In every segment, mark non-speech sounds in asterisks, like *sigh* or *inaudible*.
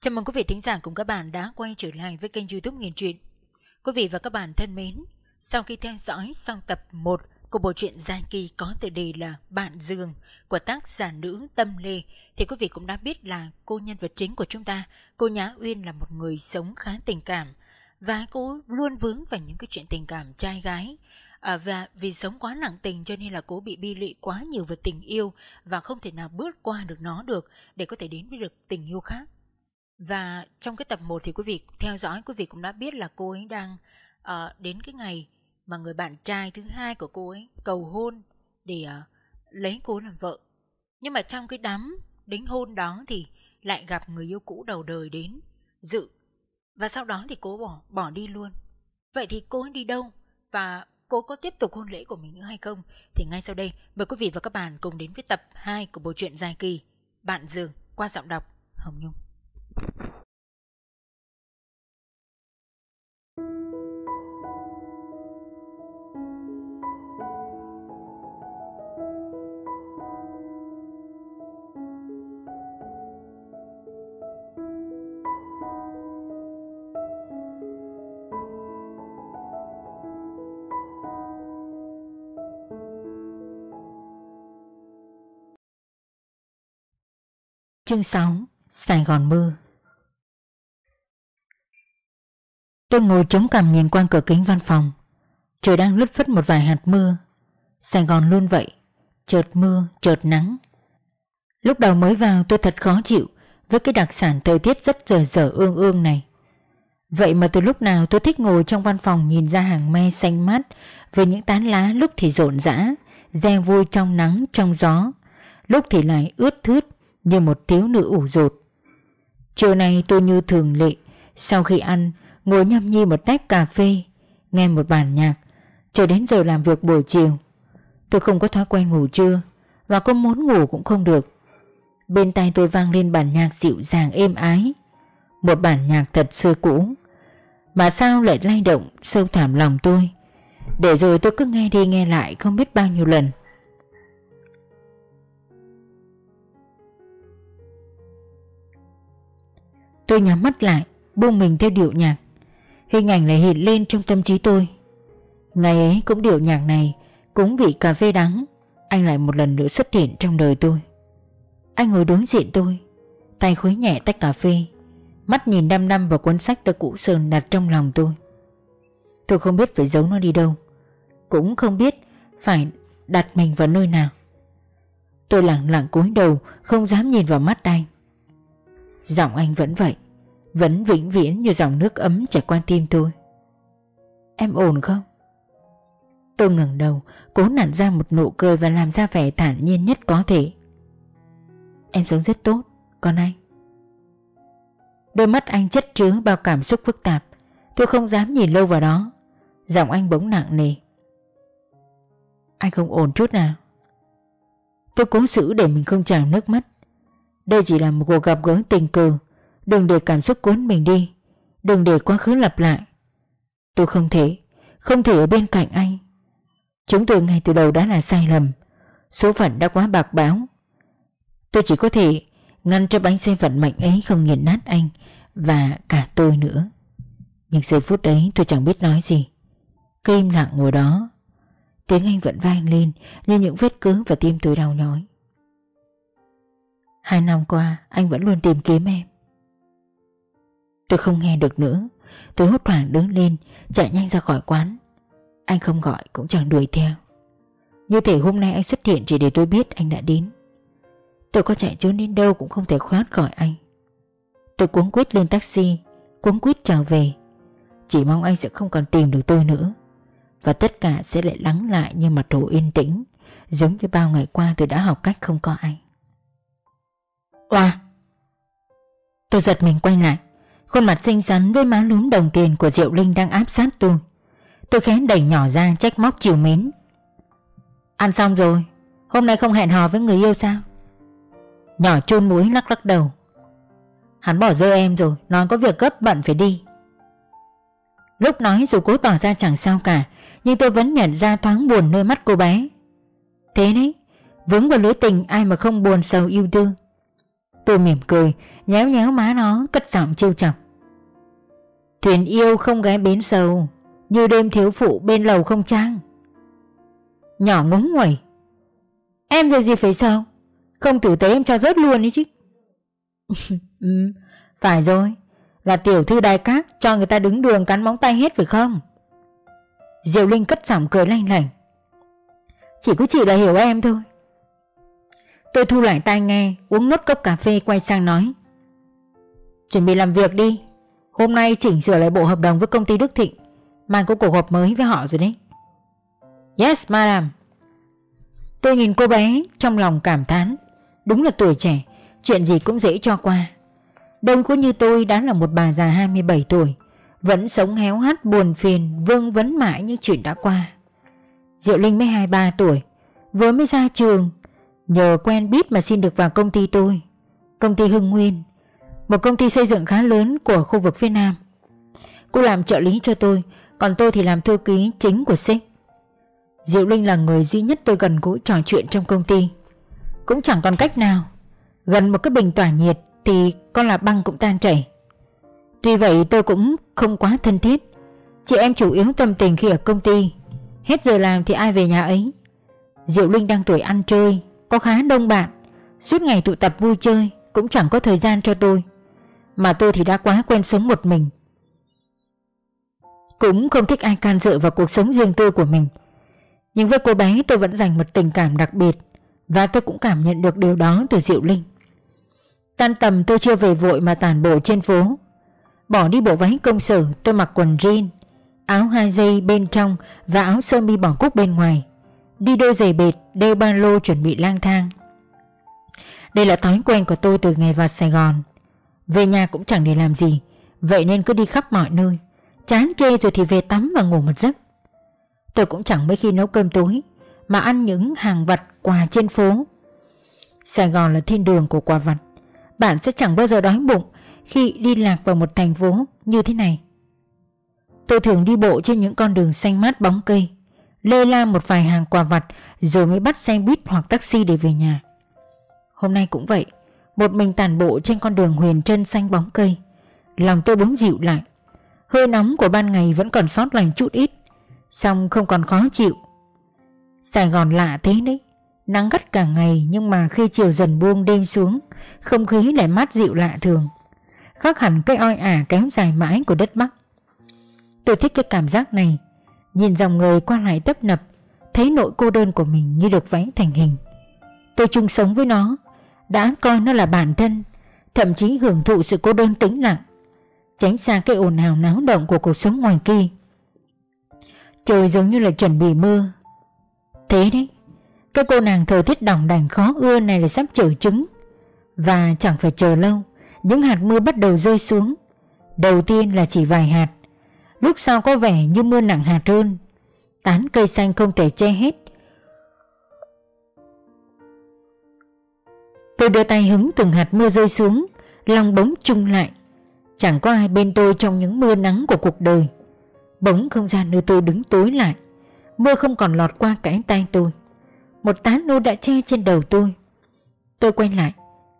Chào mừng quý vị thính giả cùng các bạn đã quay trở lại với kênh youtube Nghiền Truyện. Quý vị và các bạn thân mến, sau khi theo dõi xong tập 1 của bộ truyện dài kỳ có tựa đề là Bạn Dương của tác giả nữ Tâm Lê thì quý vị cũng đã biết là cô nhân vật chính của chúng ta, cô Nhã Uyên là một người sống khá tình cảm và cô luôn vướng vào những cái chuyện tình cảm trai gái à, và vì sống quá nặng tình cho nên là cô bị bi lụy quá nhiều về tình yêu và không thể nào bước qua được nó được để có thể đến với được tình yêu khác. Và trong cái tập 1 thì quý vị theo dõi quý vị cũng đã biết là cô ấy đang uh, đến cái ngày mà người bạn trai thứ hai của cô ấy cầu hôn để uh, lấy cô làm vợ. Nhưng mà trong cái đám đính hôn đó thì lại gặp người yêu cũ đầu đời đến dự và sau đó thì cô bỏ bỏ đi luôn. Vậy thì cô ấy đi đâu và cô có tiếp tục hôn lễ của mình nữa hay không? Thì ngay sau đây mời quý vị và các bạn cùng đến với tập 2 của bộ truyện dài kỳ Bạn giường qua giọng đọc Hồng Nhung. Chương 6 Sài Gòn mưa Tôi ngồi chống cằm nhìn qua cửa kính văn phòng. Trời đang lướt phất một vài hạt mưa. Sài Gòn luôn vậy. Chợt mưa, chợt nắng. Lúc đầu mới vào tôi thật khó chịu Với cái đặc sản thời tiết rất dở dở ương ương này. Vậy mà từ lúc nào tôi thích ngồi trong văn phòng nhìn ra hàng me xanh mát Với những tán lá lúc thì rộn rã Gieo vui trong nắng, trong gió Lúc thì lại ướt thướt như một thiếu nữ ủ rột. chiều nay tôi như thường lệ, sau khi ăn, ngồi nhâm nhi một tách cà phê, nghe một bản nhạc, chờ đến giờ làm việc buổi chiều. Tôi không có thói quen ngủ trưa, và có muốn ngủ cũng không được. Bên tai tôi vang lên bản nhạc dịu dàng êm ái, một bản nhạc thật xưa cũ, mà sao lại lay động sâu thẳm lòng tôi. Để rồi tôi cứ nghe đi nghe lại không biết bao nhiêu lần. Tôi nhắm mắt lại Buông mình theo điệu nhạc Hình ảnh lại hiện lên trong tâm trí tôi. Ngày ấy cũng điệu nhạc này, Cũng vị cà phê đắng. Anh lại một lần nữa xuất hiện trong đời tôi. Anh ngồi đối diện tôi, Tay khuấy nhẹ tách cà phê. Mắt nhìn đăm đăm vào cuốn sách đã cũ sờn đặt trong lòng tôi. Tôi không biết phải giấu nó đi đâu, Cũng không biết phải đặt mình vào nơi nào. Tôi lặng lặng cúi đầu, Không dám nhìn vào mắt anh. Giọng anh vẫn vậy. Vẫn vĩnh viễn như dòng nước ấm chảy qua tim tôi. Em ổn không? Tôi ngẩng đầu, Cố nặn ra một nụ cười Và làm ra vẻ thản nhiên nhất có thể. Em sống rất tốt, con anh. Đôi mắt anh chất chứa bao cảm xúc phức tạp. Tôi không dám nhìn lâu vào đó. Giọng anh bỗng nặng nề. Anh không ổn chút nào. Tôi cố giữ để mình không trào nước mắt. Đây chỉ là một cuộc gặp gỡ tình cờ. Đừng để cảm xúc cuốn mình đi. Đừng để quá khứ lặp lại. Tôi không thể Không thể ở bên cạnh anh. Chúng tôi ngay từ đầu đã là sai lầm. Số phận đã quá bạc báo Tôi chỉ có thể Ngăn cho bánh xe vận mệnh ấy không nghiền nát anh Và cả tôi nữa. Nhưng giây phút ấy tôi chẳng biết nói gì. Cứ im lặng ngồi đó. Tiếng anh vẫn vang lên Như những vết cứng và tim tôi đau nhói. Hai năm qua, anh vẫn luôn tìm kiếm em. Tôi không nghe được nữa. Tôi hốt hoảng đứng lên, Chạy nhanh ra khỏi quán. Anh không gọi cũng chẳng đuổi theo. Như thể hôm nay anh xuất hiện chỉ để tôi biết anh đã đến. Tôi có chạy trốn đến đâu cũng không thể thoát khỏi anh. Tôi cuống quýt lên taxi, Cuống quýt trở về. Chỉ mong anh sẽ không còn tìm được tôi nữa. Và tất cả sẽ lại lắng lại như mặt hồ yên tĩnh, Giống như bao ngày qua tôi đã học cách không có anh. Oa! Tôi giật mình quay lại. Khuôn mặt xinh xắn với má lúm đồng tiền của Diệu Linh đang áp sát tôi. Tôi khẽ đẩy nhỏ ra, trách móc chiều mến. Ăn xong rồi, Hôm nay không hẹn hò với người yêu sao? Nhỏ chôn mũi lắc lắc đầu. Hắn bỏ rơi em rồi, Nói có việc gấp bận phải đi. Lúc nói dù cố tỏ ra chẳng sao cả, Nhưng tôi vẫn nhận ra thoáng buồn nơi mắt cô bé. Thế đấy, Vướng vào lưới tình ai mà không buồn sầu yêu đương. Tôi mỉm cười Nhéo nhéo má nó cất giọng trêu chọc. Thuyền yêu không ghé bến sầu Như đêm thiếu phụ bên lầu không trang. Nhỏ ngúng nguẩy. Em về gì phải sao Không tử tế em cho rớt luôn đi chứ. *laughs* Ừ, Phải rồi. Là tiểu thư đại cát Cho người ta đứng đường cắn móng tay hết phải không? Diệu Linh cất giọng cười lanh lảnh. Chỉ có chị là hiểu em thôi. Tôi thu lại tai nghe Uống nốt cốc cà phê quay sang nói. Chuẩn bị làm việc đi. Hôm nay chỉnh sửa lại bộ hợp đồng với công ty Đức Thịnh. Mai có cuộc họp mới với họ rồi đấy. Yes, madam. Tôi nhìn cô bé trong lòng cảm thán. Đúng là tuổi trẻ, Chuyện gì cũng dễ cho qua. Đông có như tôi đã là một bà già 27 tuổi, Vẫn sống héo hắt, buồn phiền, Vương vấn mãi những chuyện đã qua. Diệu Linh mới 23 tuổi, Vừa mới ra trường, Nhờ quen biết mà xin được vào công ty tôi. Công ty Hưng Nguyên một công ty xây dựng khá lớn của khu vực phía Nam. Cô làm trợ lý cho tôi, Còn tôi thì làm thư ký chính của sếp. Diệu Linh là người duy nhất tôi gần gũi trò chuyện trong công ty. Cũng chẳng còn cách nào. Gần một cái bình tỏa nhiệt Thì con là băng cũng tan chảy. Tuy vậy tôi cũng không quá thân thiết. Chị em chủ yếu tâm tình khi ở công ty. Hết giờ làm thì ai về nhà ấy? Diệu Linh đang tuổi ăn chơi, Có khá đông bạn. Suốt ngày tụ tập vui chơi, Cũng chẳng có thời gian cho tôi. Mà tôi thì đã quá quen sống một mình. Cũng không thích ai can dự vào cuộc sống riêng tư của mình. Nhưng với cô bé, tôi vẫn dành một tình cảm đặc biệt. Và tôi cũng cảm nhận được điều đó từ Diệu Linh. Tan tầm tôi chưa về vội mà tàn bộ trên phố. Bỏ đi bộ váy công sở, tôi mặc quần jean, Áo hai dây bên trong và áo sơ mi bỏ cúc bên ngoài. Đi đôi giày bệt, đeo ba lô chuẩn bị lang thang. Đây là thói quen của tôi từ ngày vào Sài Gòn. Về nhà cũng chẳng để làm gì. Vậy nên cứ đi khắp mọi nơi. Chán chê rồi thì về tắm và ngủ một giấc. Tôi cũng chẳng mấy khi nấu cơm tối, Mà ăn những hàng vặt quà trên phố. Sài Gòn là thiên đường của quà vặt. Bạn sẽ chẳng bao giờ đói bụng Khi đi lạc vào một thành phố như thế này. Tôi thường đi bộ trên những con đường xanh mát bóng cây, Lê la một vài hàng quà vặt Rồi mới bắt xe buýt hoặc taxi để về nhà. Hôm nay cũng vậy. Một mình tàn bộ trên con đường huyền trân xanh bóng cây. Lòng tôi bỗng dịu lại. Hơi nóng của ban ngày vẫn còn sót lành chút ít Xong không còn khó chịu. Sài Gòn lạ thế đấy. Nắng gắt cả ngày nhưng mà khi chiều dần buông đêm xuống, Không khí lại mát dịu lạ thường. Khác hẳn cái oi ả kéo dài mãi của đất Bắc. Tôi thích cái cảm giác này. Nhìn dòng người qua lại tấp nập, Thấy nỗi cô đơn của mình như được vẽ thành hình. Tôi chung sống với nó. Đã coi nó là bản thân, Thậm chí hưởng thụ sự cô đơn tĩnh lặng, Tránh xa cái ồn ào náo động của cuộc sống ngoài kia. Trời giống như là chuẩn bị mưa. Thế đấy, Cái cô nàng thời tiết đỏng đành khó ưa này là sắp trở trứng. Và chẳng phải chờ lâu, Những hạt mưa bắt đầu rơi xuống. Đầu tiên là chỉ vài hạt, Lúc sau có vẻ như mưa nặng hạt hơn. Tán cây xanh không thể che hết. Tôi đưa tay hứng từng hạt mưa rơi xuống, Lòng bóng chung lại. Chẳng có ai bên tôi trong những mưa nắng của cuộc đời. Bỗng không gian nơi tôi đứng tối lại, Mưa không còn lọt qua cánh tay tôi. Một tán nô đã che trên đầu tôi. Tôi quay lại,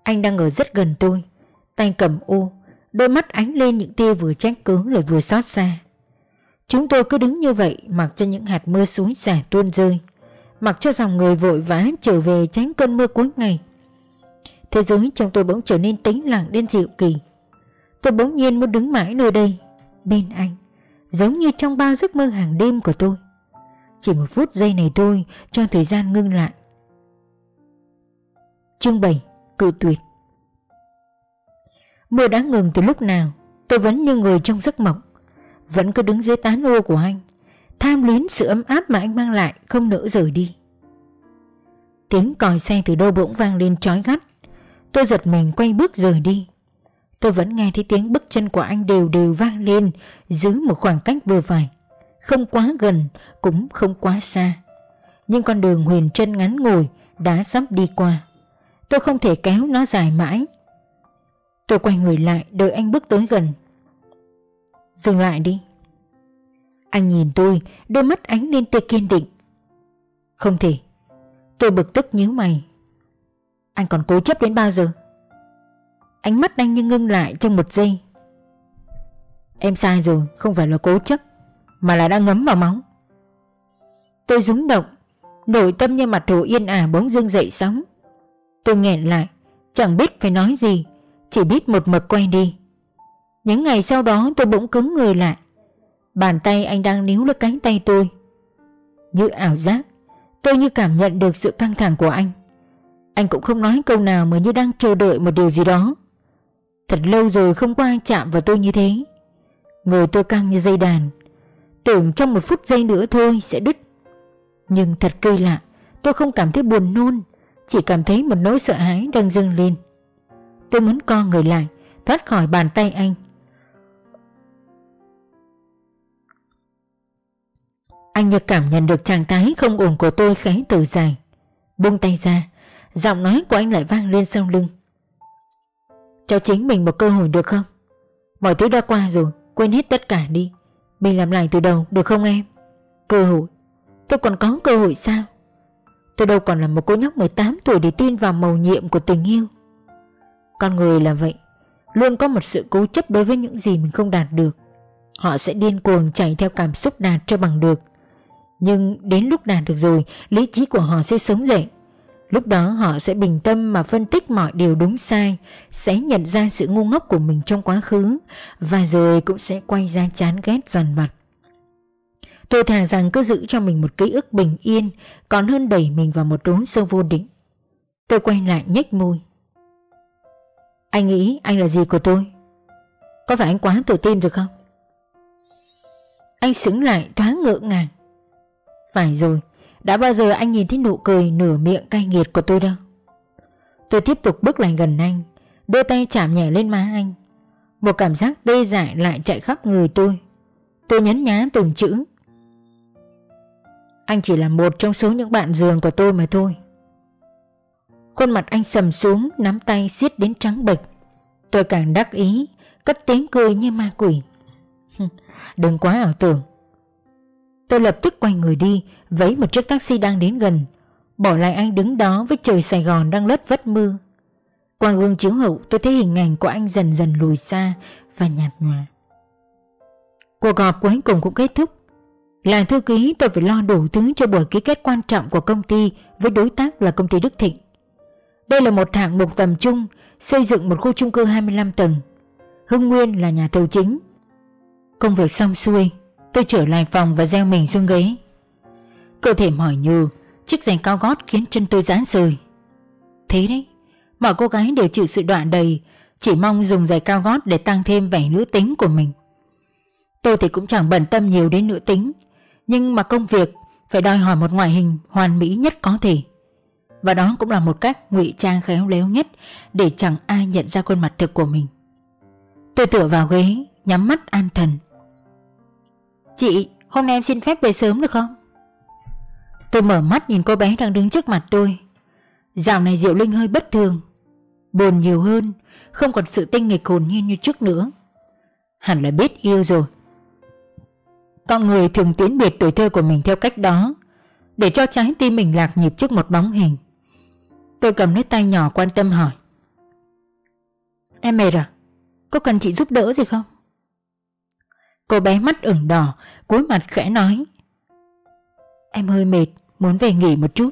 Anh đang ở rất gần tôi. Tay cầm ô, Đôi mắt ánh lên những tia vừa trách cứ lại vừa xót xa. Chúng tôi cứ đứng như vậy mặc cho những hạt mưa xuống xả tuôn rơi, Mặc cho dòng người vội vã trở về tránh cơn mưa cuối ngày. Thế giới trong tôi bỗng trở nên tĩnh lặng đến dịu kỳ. Tôi bỗng nhiên muốn đứng mãi nơi đây, Bên anh, Giống như trong bao giấc mơ hàng đêm của tôi. Chỉ một phút giây này thôi, Cho thời gian ngưng lại. Chương 7 Cự tuyệt. Mưa đã ngừng từ lúc nào, Tôi vẫn như người trong giấc mộng. Vẫn cứ đứng dưới tán ô của anh, Tham luyến sự ấm áp mà anh mang lại Không nỡ rời đi. Tiếng còi xe từ đâu bỗng vang lên chói gắt. Tôi giật mình quay bước rời đi. Tôi vẫn nghe thấy tiếng bước chân của anh đều đều vang lên Giữ một khoảng cách vừa phải. Không quá gần, Cũng không quá xa. Nhưng con đường huyền chân ngắn ngồi Đã sắp đi qua. Tôi không thể kéo nó dài mãi. Tôi quay người lại, đợi anh bước tới gần. Dừng lại đi. Anh nhìn tôi, Đôi mắt ánh lên tia kiên định. Không thể. Tôi bực tức nhíu mày. Anh còn cố chấp đến bao giờ? Ánh mắt anh như ngưng lại trong một giây. Em sai rồi, Không phải là cố chấp, Mà là đang ngấm vào máu. Tôi rúng động, Nội tâm như mặt hồ yên ả bỗng dưng dậy sóng. Tôi nghẹn lại, Chẳng biết phải nói gì, Chỉ biết một mực quay đi. Những ngày sau đó tôi bỗng cứng người lại. Bàn tay anh đang níu lấy cánh tay tôi. Như ảo giác, Tôi như cảm nhận được sự căng thẳng của anh. Anh cũng không nói câu nào mà như đang chờ đợi một điều gì đó. Thật lâu rồi không có ai chạm vào tôi như thế. Người tôi căng như dây đàn. Tưởng trong một phút giây nữa thôi sẽ đứt. Nhưng thật kỳ lạ, Tôi không cảm thấy buồn nôn, Chỉ cảm thấy một nỗi sợ hãi đang dâng lên. Tôi muốn co người lại, Thoát khỏi bàn tay anh. Anh như cảm nhận được trạng thái không ổn của tôi khẽ từ dài, Buông tay ra. Giọng nói của anh lại vang lên sau lưng. Cho chính mình một cơ hội được không? Mọi thứ đã qua rồi, Quên hết tất cả đi. Mình làm lại từ đầu, được không em? Cơ hội. Tôi còn có cơ hội sao? Tôi đâu còn là một cô nhóc 18 tuổi để tin vào màu nhiệm của tình yêu. Con người là vậy. Luôn có một sự cố chấp đối với những gì mình không đạt được. Họ sẽ điên cuồng chạy theo cảm xúc đạt cho bằng được. Nhưng đến lúc đạt được rồi, Lý trí của họ sẽ sống dậy. Lúc đó họ sẽ bình tâm mà phân tích mọi điều đúng sai, Sẽ nhận ra sự ngu ngốc của mình trong quá khứ Và rồi cũng sẽ quay ra chán ghét dần mặt Tôi thà rằng cứ giữ cho mình một ký ức bình yên, Còn hơn đẩy mình vào một trốn sâu vô định Tôi quay lại nhếch môi Anh nghĩ anh là gì của tôi? Có phải anh quá tự tin rồi không? Anh xứng lại thoáng ngỡ ngàng Phải rồi đã bao giờ anh nhìn thấy nụ cười nửa miệng cay nghiệt của tôi đâu? Tôi tiếp tục bước lại gần anh, Đưa tay chạm nhẹ lên má anh. Một cảm giác tê dại lại chạy khắp người tôi. Tôi nhấn nhá từng chữ. Anh chỉ là một trong số những bạn giường của tôi mà thôi. Khuôn mặt anh sầm xuống, Nắm tay siết đến trắng bệch. Tôi càng đắc ý, Cất tiếng cười như ma quỷ. *laughs* Đừng quá ảo tưởng. Tôi lập tức quay người đi Vẫy một chiếc taxi đang đến gần. Bỏ lại anh đứng đó với trời Sài Gòn đang lất vất mưa. Qua gương chiếu hậu, tôi thấy hình ảnh của anh dần dần lùi xa Và nhạt nhòa. Cuộc họp cuối cùng cũng kết thúc. Là thư ký, tôi phải lo đủ thứ cho buổi ký kết quan trọng của công ty Với đối tác là công ty Đức Thịnh. Đây là một hạng mục tầm trung, Xây dựng một khu chung cư 25 tầng. Hưng Nguyên là nhà thầu chính. Công việc xong xuôi, Tôi trở lại phòng và gieo mình xuống ghế. Cơ thể mỏi nhừ Chiếc giày cao gót khiến chân tôi rán rời. Thế đấy Mọi cô gái đều chịu sự đoạn đầy Chỉ mong dùng giày cao gót để tăng thêm vẻ nữ tính của mình. Tôi thì cũng chẳng bận tâm nhiều đến nữ tính Nhưng mà công việc Phải đòi hỏi một ngoại hình hoàn mỹ nhất có thể. Và đó cũng là một cách ngụy trang khéo léo nhất Để chẳng ai nhận ra khuôn mặt thực của mình. Tôi tựa vào ghế Nhắm mắt an thần. Chị, hôm nay em xin phép về sớm được không? Tôi mở mắt nhìn cô bé đang đứng trước mặt tôi. Dạo này Diệu Linh hơi bất thường, Buồn nhiều hơn, Không còn sự tinh nghịch hồn nhiên như trước nữa. Hẳn là biết yêu rồi. Con người thường tiến biệt tuổi thơ của mình theo cách đó, Để cho trái tim mình lạc nhịp trước một bóng hình. Tôi cầm lấy tay nhỏ quan tâm hỏi. Em mệt à? Có cần chị giúp đỡ gì không? Cô bé mắt ửng đỏ, cúi mặt khẽ nói. Em hơi mệt. Muốn về nghỉ một chút.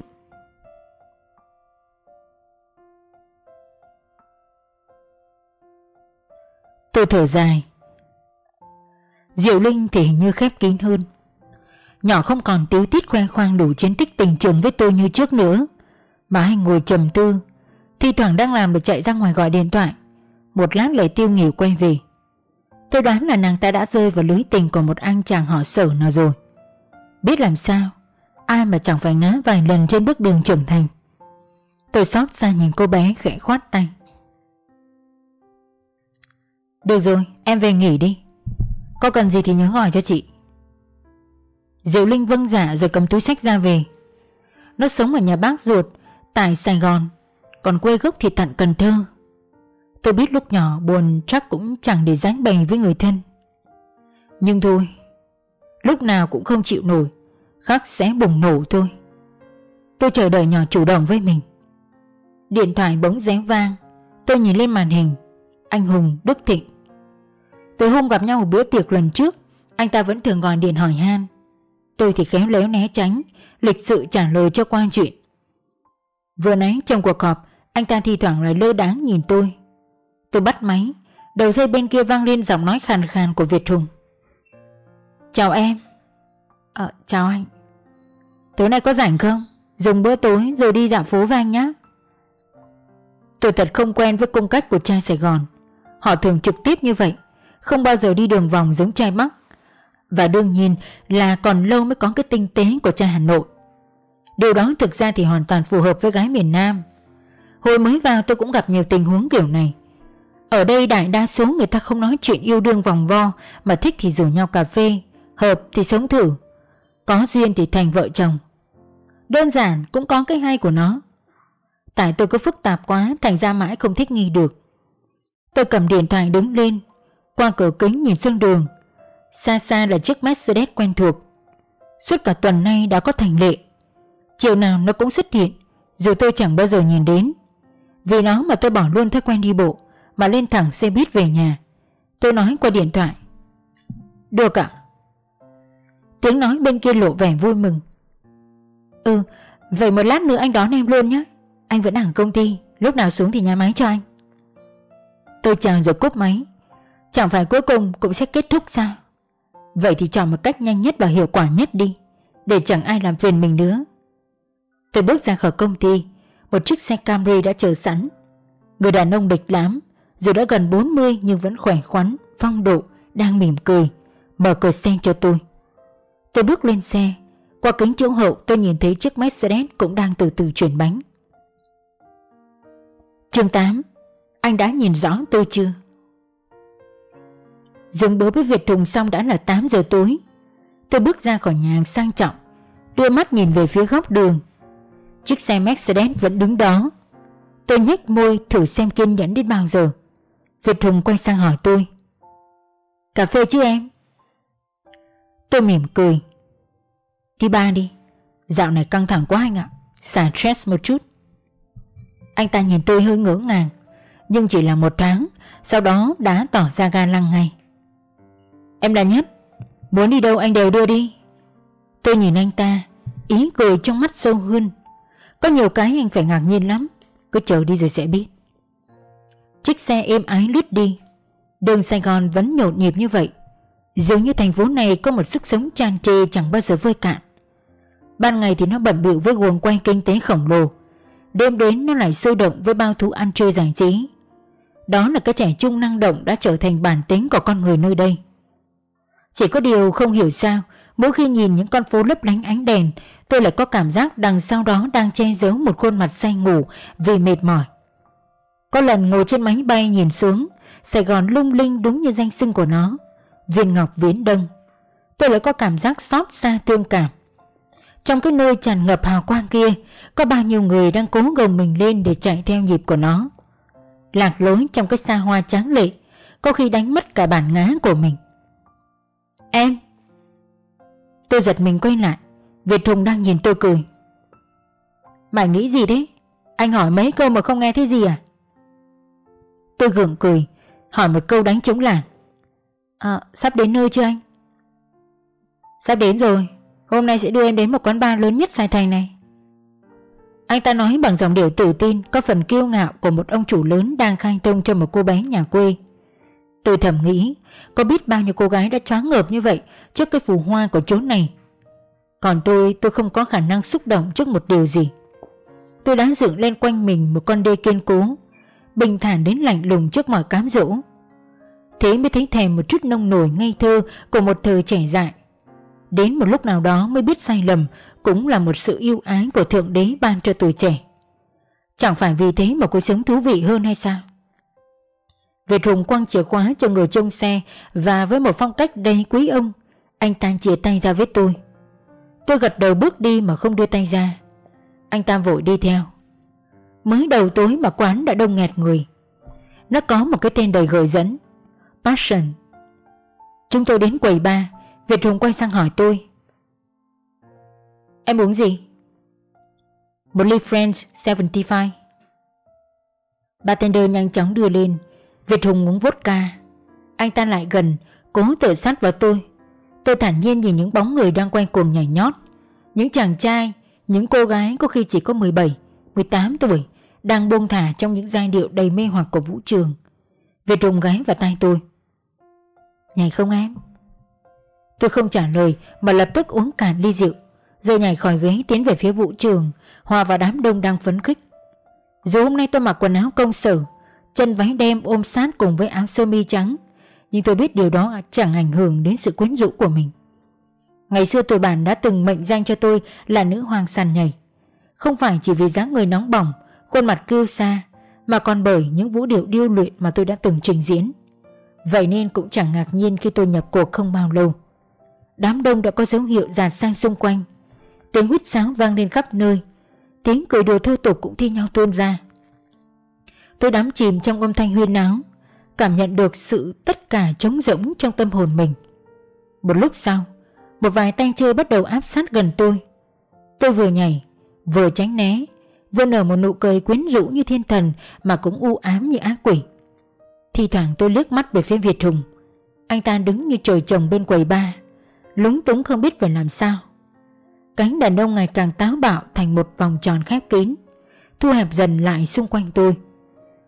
Tôi thở dài. Diệu Linh thì hình như khép kín hơn. Nhỏ không còn tiếu tít khoe khoang đủ chiến tích tình trường với tôi như trước nữa. Mà hay ngồi trầm tư. Thi thoảng đang làm được chạy ra ngoài gọi điện thoại. Một lát lại tiêu nghỉ quay về. Tôi đoán là nàng ta đã rơi vào lưới tình của một anh chàng họ sở nào rồi. Biết làm sao? Ai mà chẳng phải ngã vài lần trên bước đường trưởng thành. Tôi xót xa nhìn cô bé khẽ khoát tay. Được rồi, em về nghỉ đi. Có cần gì thì nhớ gọi cho chị. Diệu Linh vâng giả dạ rồi cầm túi sách ra về. Nó sống ở nhà bác ruột, Tại Sài Gòn, Còn quê gốc thì tận Cần Thơ. Tôi biết lúc nhỏ buồn chắc cũng chẳng để dáng bày với người thân. Nhưng thôi, Lúc nào cũng không chịu nổi. Khắc sẽ bùng nổ thôi Tôi chờ đợi nhỏ chủ động với mình Điện thoại bỗng réo vang Tôi nhìn lên màn hình anh Hùng Đức Thịnh. Từ hôm gặp nhau ở bữa tiệc lần trước, anh ta vẫn thường gọi điện hỏi han. Tôi thì khéo léo né tránh, lịch sự trả lời cho qua chuyện. Vừa nãy trong cuộc họp, anh ta thi thoảng lại lơ đáng nhìn tôi. Tôi bắt máy, đầu dây bên kia vang lên giọng nói khàn khàn của Việt Hùng. Chào em. Ờ, chào anh. Tối nay có rảnh không? Dùng bữa tối rồi đi dạo phố với anh nhé. Tôi thật không quen với cung cách của trai Sài Gòn. Họ thường trực tiếp như vậy, không bao giờ đi đường vòng giống trai Bắc. Và đương nhiên là còn lâu mới có cái tinh tế của trai Hà Nội. Điều đó thực ra thì hoàn toàn phù hợp với gái miền Nam. Hồi mới vào tôi cũng gặp nhiều tình huống kiểu này. Ở đây đại đa số người ta không nói chuyện yêu đương vòng vo mà thích thì rủ nhau cà phê, hợp thì sống thử, có duyên thì thành vợ chồng. Đơn giản cũng có cái hay của nó. Tại tôi có phức tạp quá thành ra mãi không thích nghi được. Tôi cầm điện thoại đứng lên, qua cửa kính nhìn xuống đường. Xa xa là chiếc Mercedes quen thuộc. Suốt cả tuần nay đã có thành lệ. Chiều nào nó cũng xuất hiện, dù tôi chẳng bao giờ nhìn đến. Vì nó mà tôi bỏ luôn thói quen đi bộ, mà lên thẳng xe buýt về nhà. Tôi nói qua điện thoại. Được ạ. Tiếng nói bên kia lộ vẻ vui mừng. Ừ, vậy một lát nữa anh đón em luôn nhé. Anh vẫn ở công ty, lúc nào xuống thì nhà máy cho anh. Tôi chào rồi cúp máy. Chẳng phải cuối cùng cũng sẽ kết thúc sao? Vậy thì chọn một cách nhanh nhất và hiệu quả nhất đi, để chẳng ai làm phiền mình nữa. Tôi bước ra khỏi công ty, một chiếc xe Camry đã chờ sẵn. Người đàn ông địch lắm, dù đã gần 40 nhưng vẫn khỏe khoắn, phong độ, đang mỉm cười, mở cửa xe cho tôi. Tôi bước lên xe, qua kính chiếu hậu tôi nhìn thấy chiếc Mercedes cũng đang từ từ chuyển bánh. Chương 8 Anh đã nhìn rõ tôi chưa? Dùng bữa với Việt Thùng xong đã là 8 giờ tối. Tôi bước ra khỏi nhà hàng sang trọng, đưa mắt nhìn về phía góc đường. Chiếc xe Mercedes vẫn đứng đó. Tôi nhếch môi thử xem kiên nhẫn đến bao giờ. Việt Hùng quay sang hỏi tôi. Cà phê chứ em? Tôi mỉm cười. Đi ba đi. Dạo này căng thẳng quá anh ạ. Xả stress một chút. Anh ta nhìn tôi hơi ngỡ ngàng, Nhưng chỉ là một tháng Sau đó đã tỏ ra ga lăng ngay. Em là nhất, Muốn đi đâu anh đều đưa đi. Tôi nhìn anh ta, Ý cười trong mắt sâu hơn. Có nhiều cái anh phải ngạc nhiên lắm, Cứ chờ đi rồi sẽ biết. Chiếc xe êm ái lướt đi. Đường Sài Gòn vẫn nhộn nhịp như vậy. Dường như thành phố này có một sức sống tràn trề chẳng bao giờ vơi cạn. Ban ngày thì nó bận bịu với guồng quay kinh tế khổng lồ. Đêm đến nó lại sôi động với bao thú ăn chơi giải trí. Đó là cái trẻ trung năng động đã trở thành bản tính của con người nơi đây. Chỉ có điều không hiểu sao, Mỗi khi nhìn những con phố lấp lánh ánh đèn, Tôi lại có cảm giác đằng sau đó đang che giấu một khuôn mặt say ngủ vì mệt mỏi. Có lần ngồi trên máy bay nhìn xuống, Sài Gòn lung linh đúng như danh xưng của nó, Viên Ngọc Viễn Đông. Tôi lại có cảm giác xót xa thương cảm trong cái nơi tràn ngập hào quang kia, Có bao nhiêu người đang cố gồng mình lên để chạy theo nhịp của nó. Lạc lối trong cái xa hoa tráng lệ, Có khi đánh mất cả bản ngã của mình. Em! Tôi giật mình quay lại, Việt Hùng đang nhìn tôi cười. Mày nghĩ gì đấy? Anh hỏi mấy câu mà không nghe thấy gì à? Tôi gượng cười, Hỏi một câu đánh trống làng À sắp đến nơi chưa anh? Sắp đến rồi. Hôm nay sẽ đưa em đến một quán bar lớn nhất Sài Thành này. Anh ta nói bằng giọng điệu tự tin, Có phần kiêu ngạo của một ông chủ lớn Đang khai thông cho một cô bé nhà quê. Tôi thầm nghĩ, Có biết bao nhiêu cô gái đã choáng ngợp như vậy Trước cái phù hoa của chốn này. Còn tôi tôi không có khả năng xúc động Trước một điều gì. Tôi đã dựng lên quanh mình một con đê kiên cố, Bình thản đến lạnh lùng trước mọi cám dỗ. Thế mới thấy thèm một chút nông nổi ngây thơ Của một thời trẻ dại. Đến một lúc nào đó mới biết sai lầm, Cũng là một sự yêu ái của Thượng Đế ban cho tuổi trẻ. Chẳng phải vì thế mà cuộc sống thú vị hơn hay sao? Việt Hùng quăng chìa khóa cho người trông xe Và với một phong cách đầy quý ông, Anh ta chia tay ra với tôi. Tôi gật đầu bước đi mà không đưa tay ra. Anh ta vội đi theo. Mới đầu tối mà quán đã đông nghẹt người. Nó có một cái tên đầy gợi dẫn, Passion. Chúng tôi đến quầy ba. Việt Hùng quay sang hỏi tôi. Em uống gì? Một ly French 75 Bartender nhanh chóng đưa lên. Việt Hùng uống vodka. Anh ta lại gần, Cố tự sát vào tôi. Tôi thản nhiên nhìn những bóng người đang quay cuồng nhảy nhót. Những chàng trai, Những cô gái có khi chỉ có 17 18 tuổi, Đang buông thả trong những giai điệu đầy mê hoặc của vũ trường. Việt Hùng gái vào tay tôi. Nhảy không em? Tôi không trả lời, Mà lập tức uống cạn ly rượu. Rồi nhảy khỏi ghế, tiến về phía vũ trường. Hòa vào đám đông đang phấn khích. Dù hôm nay tôi mặc quần áo công sở, Chân váy đen ôm sát cùng với áo sơ mi trắng. Nhưng tôi biết điều đó chẳng ảnh hưởng đến sự quyến rũ của mình. Ngày xưa tuổi bản đã từng mệnh danh cho tôi là nữ hoàng sàn nhảy. Không phải chỉ vì dáng người nóng bỏng, Khuôn mặt kêu xa Mà còn bởi những vũ điệu điêu luyện mà tôi đã từng trình diễn. Vậy nên cũng chẳng ngạc nhiên khi tôi nhập cuộc không bao lâu. Đám đông đã có dấu hiệu dạt sang xung quanh. Tiếng huýt sáo vang lên khắp nơi. Tiếng cười đùa thô tục cũng thi nhau tuôn ra. Tôi đắm chìm trong âm thanh huyên náo, Cảm nhận được sự tất cả trống rỗng trong tâm hồn mình. Một lúc sau, Một vài tay chơi bắt đầu áp sát gần tôi. Tôi vừa nhảy, Vừa tránh né, Vừa nở một nụ cười quyến rũ như thiên thần Mà cũng u ám như ác quỷ. Thì thoảng tôi liếc mắt về phía Việt Hùng. Anh ta đứng như trời trồng bên quầy ba Lúng túng không biết phải làm sao. Cánh đàn ông ngày càng táo bạo Thành một vòng tròn khép kín, Thu hẹp dần lại xung quanh tôi.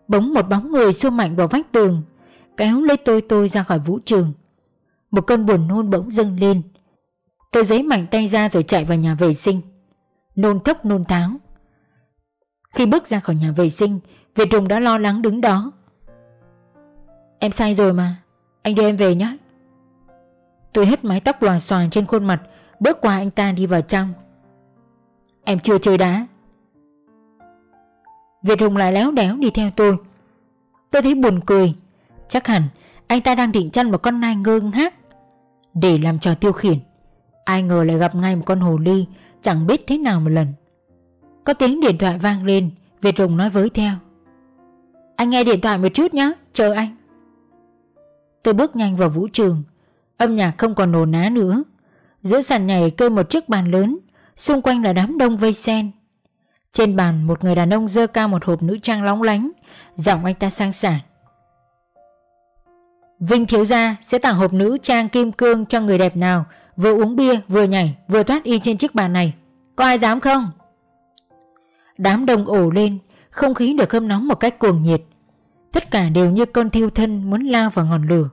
Bỗng một bóng người xô mạnh vào vách tường, Kéo lấy tôi tôi ra khỏi vũ trường. Một cơn buồn nôn bỗng dâng lên. Tôi giấy mạnh tay ra rồi chạy vào nhà vệ sinh. Nôn thốc nôn tháo. Khi bước ra khỏi nhà vệ sinh, Việt Trùng đã lo lắng đứng đó. Em sai rồi mà. Anh đưa em về nhé Tôi hết mái tóc lòa xòa trên khuôn mặt, Bước qua anh ta đi vào trong. Em chưa chơi đá. Việt Hùng lại léo đéo đi theo tôi. Tôi thấy buồn cười. Chắc hẳn anh ta đang định chăn một con nai ngơ ngác Để làm trò tiêu khiển. Ai ngờ lại gặp ngay một con hồ ly, Chẳng biết thế nào một lần. Có tiếng điện thoại vang lên, Việt Hùng nói với theo. Anh nghe điện thoại một chút nhé Chờ anh. Tôi bước nhanh vào vũ trường. Âm nhạc không còn nổ ná nữa. Giữa sàn nhảy kê một chiếc bàn lớn, Xung quanh là đám đông vây sen trên bàn, một người đàn ông dơ cao một hộp nữ trang lóng lánh, Giọng anh ta sang sảng. Vinh thiếu gia sẽ tặng hộp nữ trang kim cương cho người đẹp nào, Vừa uống bia, vừa nhảy, vừa thoát y trên chiếc bàn này. Có ai dám không? Đám đông ổ lên, Không khí được hâm nóng một cách cuồng nhiệt. Tất cả đều như con thiêu thân muốn lao vào ngọn lửa.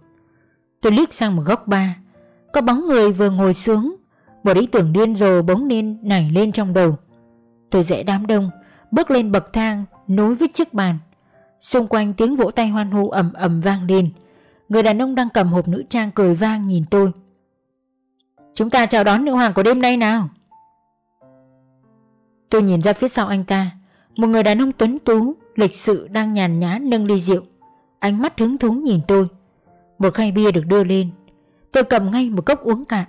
Tôi liếc sang một góc ba. Có bóng người vừa ngồi xuống. Một ý tưởng điên rồ bỗng nên nảy lên trong đầu. Tôi rẽ đám đông, Bước lên bậc thang, Nối với chiếc bàn. Xung quanh tiếng vỗ tay hoan hô ầm ầm vang lên. Người đàn ông đang cầm hộp nữ trang cười vang nhìn tôi. Chúng ta chào đón nữ hoàng của đêm nay nào. Tôi nhìn ra phía sau anh ta. Một người đàn ông tuấn tú, Lịch sự đang nhàn nhã nâng ly rượu. Ánh mắt hứng thú nhìn tôi. Một khay bia được đưa lên. Tôi cầm ngay một cốc uống cạn.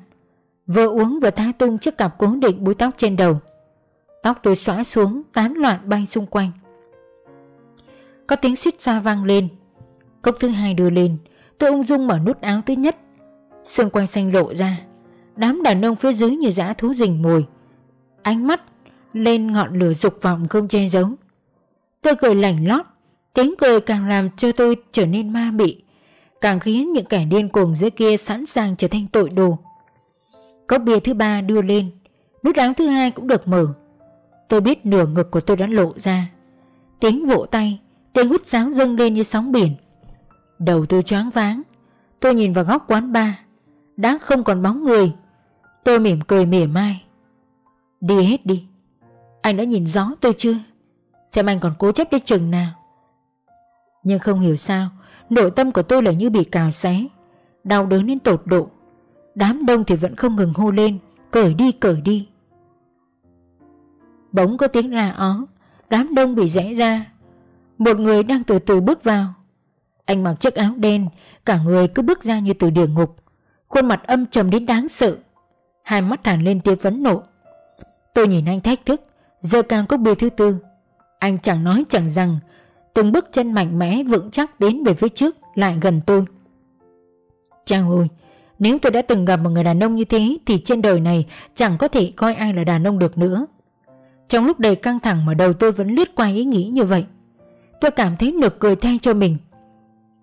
Vừa uống vừa thái tung chiếc cặp cố định búi tóc trên đầu. Tóc tôi xóa xuống, tán loạn bay xung quanh. Có tiếng suýt xoa vang lên. Cốc thứ hai đưa lên. Tôi ung dung mở nút áo thứ nhất. Xương quanh xanh lộ ra. Đám đàn ông phía dưới như dã thú rình mồi. Ánh mắt lên ngọn lửa dục vọng không che giấu. Tôi cười lảnh lót. Tiếng cười càng làm cho tôi trở nên ma mị. Càng khiến những kẻ điên cuồng dưới kia sẵn sàng trở thành tội đồ. Cốc bia thứ ba đưa lên, Nút áo thứ hai cũng được mở. Tôi biết nửa ngực của tôi đã lộ ra. Tiếng vỗ tay, Tiếng hút giáo dâng lên như sóng biển. Đầu tôi choáng váng, Tôi nhìn vào góc quán bar, Đã không còn bóng người. Tôi mỉm cười mỉa mai. Đi hết đi, Anh đã nhìn rõ tôi chưa? Xem anh còn cố chấp đến chừng nào. Nhưng không hiểu sao Nội tâm của tôi là như bị cào xé, Đau đớn đến tột độ. Đám đông thì vẫn không ngừng hô lên, Cởi đi cởi đi. Bỗng có tiếng la ó, Đám đông bị rẽ ra. Một người đang từ từ bước vào. Anh mặc chiếc áo đen, Cả người cứ bước ra như từ địa ngục. Khuôn mặt âm trầm đến đáng sợ. Hai mắt hàn lên tia phấn nộ. Tôi nhìn anh thách thức, Giờ càng có bia thứ tư. Anh chẳng nói chẳng rằng Từng bước chân mạnh mẽ vững chắc đến về phía trước, Lại gần tôi. Chàng ơi, Nếu tôi đã từng gặp một người đàn ông như thế, Thì trên đời này chẳng có thể coi ai là đàn ông được nữa. Trong lúc đầy căng thẳng mà đầu tôi vẫn lướt qua ý nghĩ như vậy, Tôi cảm thấy nực cười thay cho mình.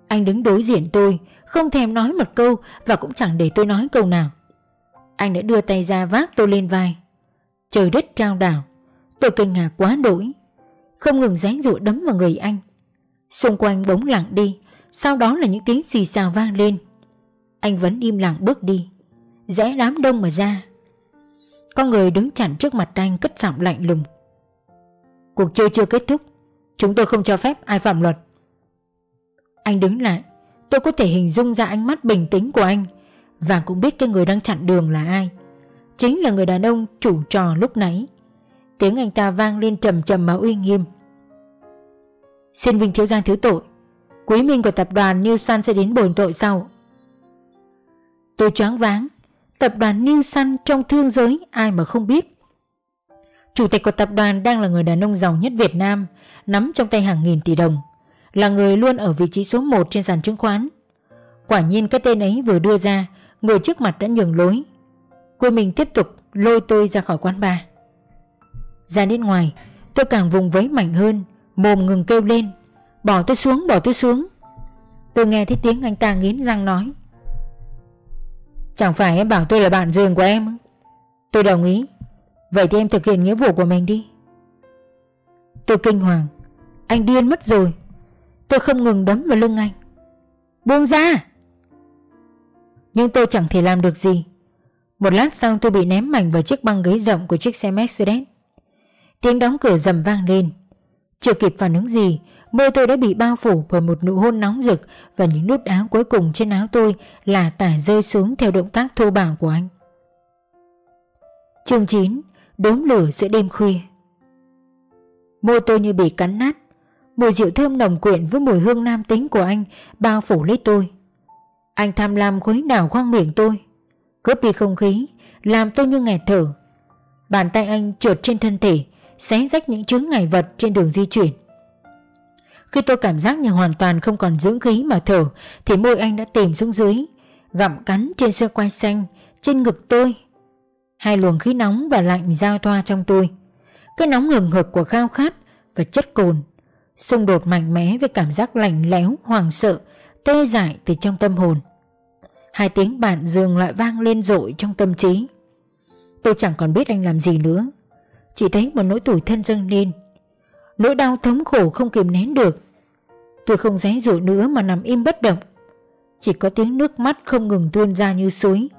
Anh đứng đối diện tôi, Không thèm nói một câu Và cũng chẳng để tôi nói câu nào. Anh đã đưa tay ra vác tôi lên vai. Trời đất trao đảo, Tôi kinh ngạc quá đỗi. Không ngừng ránh dụ đấm vào người anh. Xung quanh bỗng lặng đi, Sau đó là những tiếng xì xào vang lên. Anh vẫn im lặng bước đi, Rẽ đám đông mà ra. Con người đứng chặn trước mặt anh cất giọng lạnh lùng. Cuộc chơi chưa kết thúc, Chúng tôi không cho phép ai phạm luật. Anh đứng lại, Tôi có thể hình dung ra ánh mắt bình tĩnh của anh Và cũng biết cái người đang chặn đường là ai. Chính là người đàn ông chủ trò lúc nãy. Tiếng anh ta vang lên trầm trầm mà uy nghiêm. Xin Vinh Thiếu giang thứ tội, Quý minh của tập đoàn New Sun sẽ đến bồi tội sau. Tôi choáng váng, Tập đoàn New Sun trong thương giới ai mà không biết. Chủ tịch của tập đoàn đang là người đàn ông giàu nhất Việt Nam, Nắm trong tay hàng nghìn tỷ đồng, Là người luôn ở vị trí số 1 trên sàn chứng khoán. Quả nhiên cái tên ấy vừa đưa ra, Người trước mặt đã nhường lối. Cô mình tiếp tục lôi tôi ra khỏi quán bar. Ra đến ngoài, Tôi càng vùng vẫy mạnh hơn, Mồm ngừng kêu lên, Bỏ tôi xuống, bỏ tôi xuống. Tôi nghe thấy tiếng anh ta nghiến răng nói, Chẳng phải em bảo tôi là bạn giường của em Tôi đồng ý, Vậy thì em thực hiện nghĩa vụ của mình đi. Tôi kinh hoàng, Anh điên mất rồi, Tôi không ngừng đấm vào lưng anh. Buông ra! Nhưng tôi chẳng thể làm được gì. Một lát sau tôi bị ném mạnh vào chiếc băng ghế rộng của chiếc xe Mercedes. Tiếng đóng cửa rầm vang lên. Chưa kịp phản ứng gì, Môi tôi đã bị bao phủ bởi một nụ hôn nóng rực Và những nút áo cuối cùng trên áo tôi Là tả rơi xuống theo động tác thô bạo của anh. Chương 9 Đốm lửa giữa đêm khuya. Môi tôi như bị cắn nát. Mùi rượu thơm nồng quyện với mùi hương nam tính của anh Bao phủ lấy tôi. Anh tham lam khuấy đảo khoang miệng tôi. Cướp đi không khí, Làm tôi như nghẹt thở. Bàn tay anh trượt trên thân thể Xé rách những chứng ngại vật trên đường di chuyển. Khi tôi cảm giác như hoàn toàn không còn dưỡng khí mà thở, Thì môi anh đã tìm xuống dưới, Gặm cắn trên sơ quai xanh, Trên ngực tôi. Hai luồng khí nóng và lạnh giao thoa trong tôi. Cái nóng hừng hực của khao khát Và chất cồn, Xung đột mạnh mẽ với cảm giác lạnh lẽo Hoàng sợ, Tê dại từ trong tâm hồn. Hai tiếng bạn dường lại vang lên rội trong tâm trí. Tôi chẳng còn biết anh làm gì nữa. Chỉ thấy một nỗi tủi thân dâng lên. Nỗi đau thống khổ không kìm nén được. Tôi không giấy dụ nữa mà nằm im bất động. Chỉ có tiếng nước mắt không ngừng tuôn ra như suối.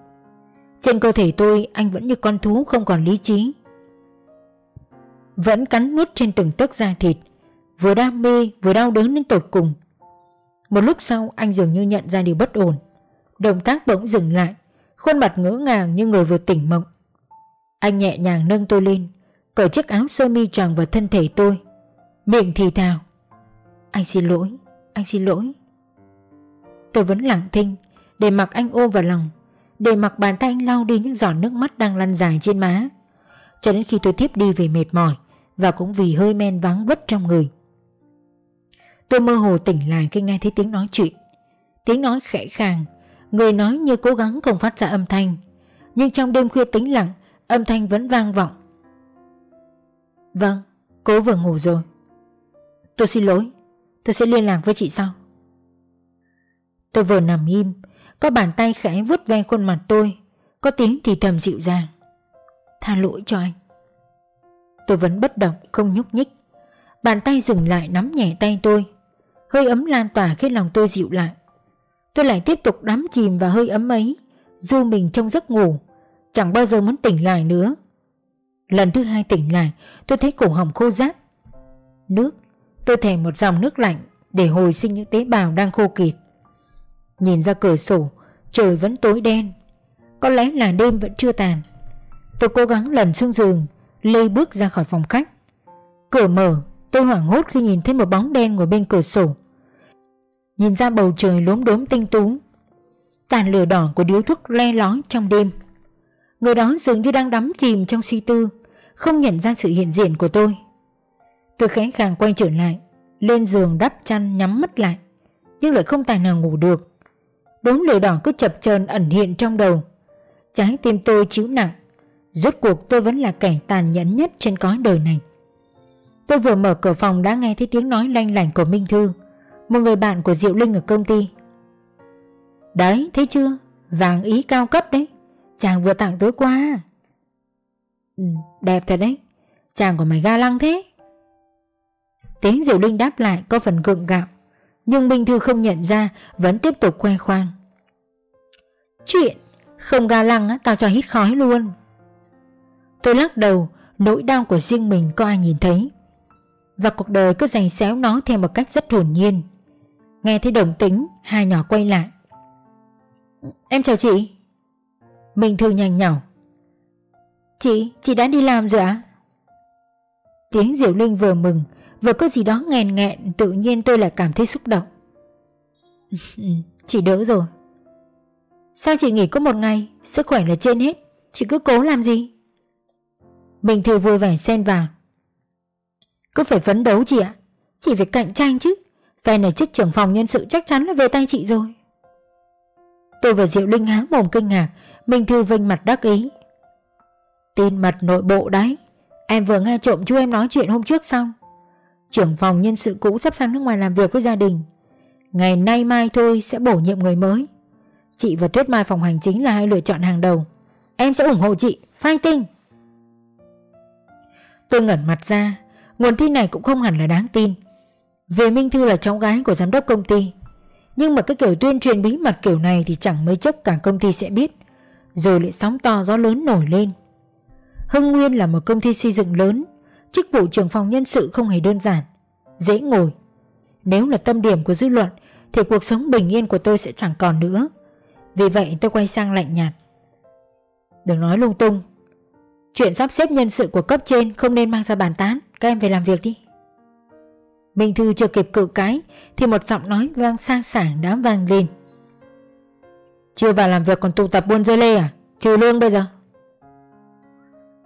Trên cơ thể tôi, anh vẫn như con thú không còn lý trí. Vẫn cắn nuốt trên từng tấc da thịt, Vừa đam mê, vừa đau đớn đến tột cùng. Một lúc sau, anh dường như nhận ra điều bất ổn. Động tác bỗng dừng lại, Khuôn mặt ngỡ ngàng như người vừa tỉnh mộng. Anh nhẹ nhàng nâng tôi lên. Cởi chiếc áo sơ mi tròn vào thân thể tôi. Miệng thì thào. Anh xin lỗi, Anh xin lỗi. Tôi vẫn lặng thinh, Để mặc anh ôm vào lòng, để mặc bàn tay anh lau đi những giọt nước mắt đang lăn dài trên má. Cho đến khi tôi tiếp đi về mệt mỏi Và cũng vì hơi men vắng vất trong người. Tôi mơ hồ tỉnh lại khi nghe thấy tiếng nói chuyện. Tiếng nói khẽ khàng, Người nói như cố gắng không phát ra âm thanh. Nhưng trong đêm khuya tĩnh lặng, Âm thanh vẫn vang vọng. Vâng, cô vừa ngủ rồi. Tôi xin lỗi Tôi sẽ liên lạc với chị sau. Tôi vừa nằm im có bàn tay khẽ vuốt ve khuôn mặt tôi Có tiếng thì thầm dịu dàng. Tha lỗi cho anh. Tôi vẫn bất động không nhúc nhích. Bàn tay dừng lại nắm nhẹ tay tôi. Hơi ấm lan tỏa khiến lòng tôi dịu lại. Tôi lại tiếp tục đắm chìm vào hơi ấm ấy Du mình trong giấc ngủ. Chẳng bao giờ muốn tỉnh lại nữa. Lần thứ hai tỉnh lại, Tôi thấy cổ họng khô rát. Nước, Tôi thèm một dòng nước lạnh Để hồi sinh những tế bào đang khô kịt Nhìn ra cửa sổ, Trời vẫn tối đen. Có lẽ là đêm vẫn chưa tàn. Tôi cố gắng lần xuống giường, Lê bước ra khỏi phòng khách. Cửa mở, Tôi hoảng hốt khi nhìn thấy một bóng đen ngồi bên cửa sổ. Nhìn ra bầu trời lốm đốm tinh tú. Tàn lửa đỏ của điếu thuốc le lói trong đêm. Người đó dường như đang đắm chìm trong suy tư, Không nhận ra sự hiện diện của tôi. Tôi khẽ khàng quay trở lại, Lên giường đắp chăn nhắm mắt lại, Nhưng lại không tài nào ngủ được. Đốm lửa đỏ cứ chập chờn ẩn hiện trong đầu. Trái tim tôi chịu nặng, Rốt cuộc tôi vẫn là kẻ tàn nhẫn nhất trên cõi đời này. Tôi vừa mở cửa phòng đã nghe thấy tiếng nói lanh lành của Minh Thư, Một người bạn của Diệu Linh ở công ty. Đấy, thấy chưa? Vàng ý cao cấp đấy. Chàng vừa tặng tối qua. Ừ đẹp thật đấy. Chàng của mày ga lăng thế. Tiếng Diệu Linh đáp lại có phần gượng gạo Nhưng Minh Thư không nhận ra Vẫn tiếp tục khoe khoang. Chuyện Không ga lăng á, tao cho hít khói luôn. Tôi lắc đầu Nỗi đau của riêng mình có ai nhìn thấy? Và cuộc đời cứ giày xéo nó theo một cách rất hồn nhiên. Nghe thấy đồng tính Hai nhỏ quay lại. Em chào chị. Minh Thư nhanh nhảu Chị, chị đã đi làm rồi ạ? À? Tiếng Diệu Linh vừa mừng Vừa có gì đó nghèn nghẹn Tự nhiên tôi lại cảm thấy xúc động. *laughs* Chị đỡ rồi. Sao chị nghỉ có một ngày? Sức khỏe là trên hết. Chị cứ cố làm gì? Bình Thư vui vẻ xen vào. Cứ phải phấn đấu chị ạ. Chị phải cạnh tranh chứ. Phe này chức trưởng phòng nhân sự chắc chắn là về tay chị rồi. Tôi và Diệu Linh há mồm kinh ngạc Minh Thư vinh mặt đắc ý. Tin mật nội bộ đấy. Em vừa nghe trộm chú em nói chuyện hôm trước xong. Trưởng phòng nhân sự cũ sắp sang nước ngoài làm việc với gia đình. Ngày nay mai thôi sẽ bổ nhiệm người mới. Chị và Tuyết Mai phòng hành chính là hai lựa chọn hàng đầu. Em sẽ ủng hộ chị. Fighting! Tôi ngẩn mặt ra. Nguồn tin này cũng không hẳn là đáng tin. Về Minh Thư là cháu gái của giám đốc công ty. Nhưng mà cái kiểu tuyên truyền bí mật kiểu này Thì chẳng mấy chốc cả công ty sẽ biết. Rồi lại sóng to gió lớn nổi lên. Hưng Nguyên là một công ty xây dựng lớn, Chức vụ trưởng phòng nhân sự không hề đơn giản, Dễ ngồi. Nếu là tâm điểm của dư luận, Thì cuộc sống bình yên của tôi sẽ chẳng còn nữa. Vì vậy tôi quay sang lạnh nhạt. Đừng nói lung tung, Chuyện sắp xếp nhân sự của cấp trên Không nên mang ra bàn tán, Các em về làm việc đi. Minh Thư chưa kịp cự cái, Thì một giọng nói vang sang sảng đã vang lên. Chưa vào làm việc còn tụ tập buôn dưa lê à? Trừ lương bây giờ.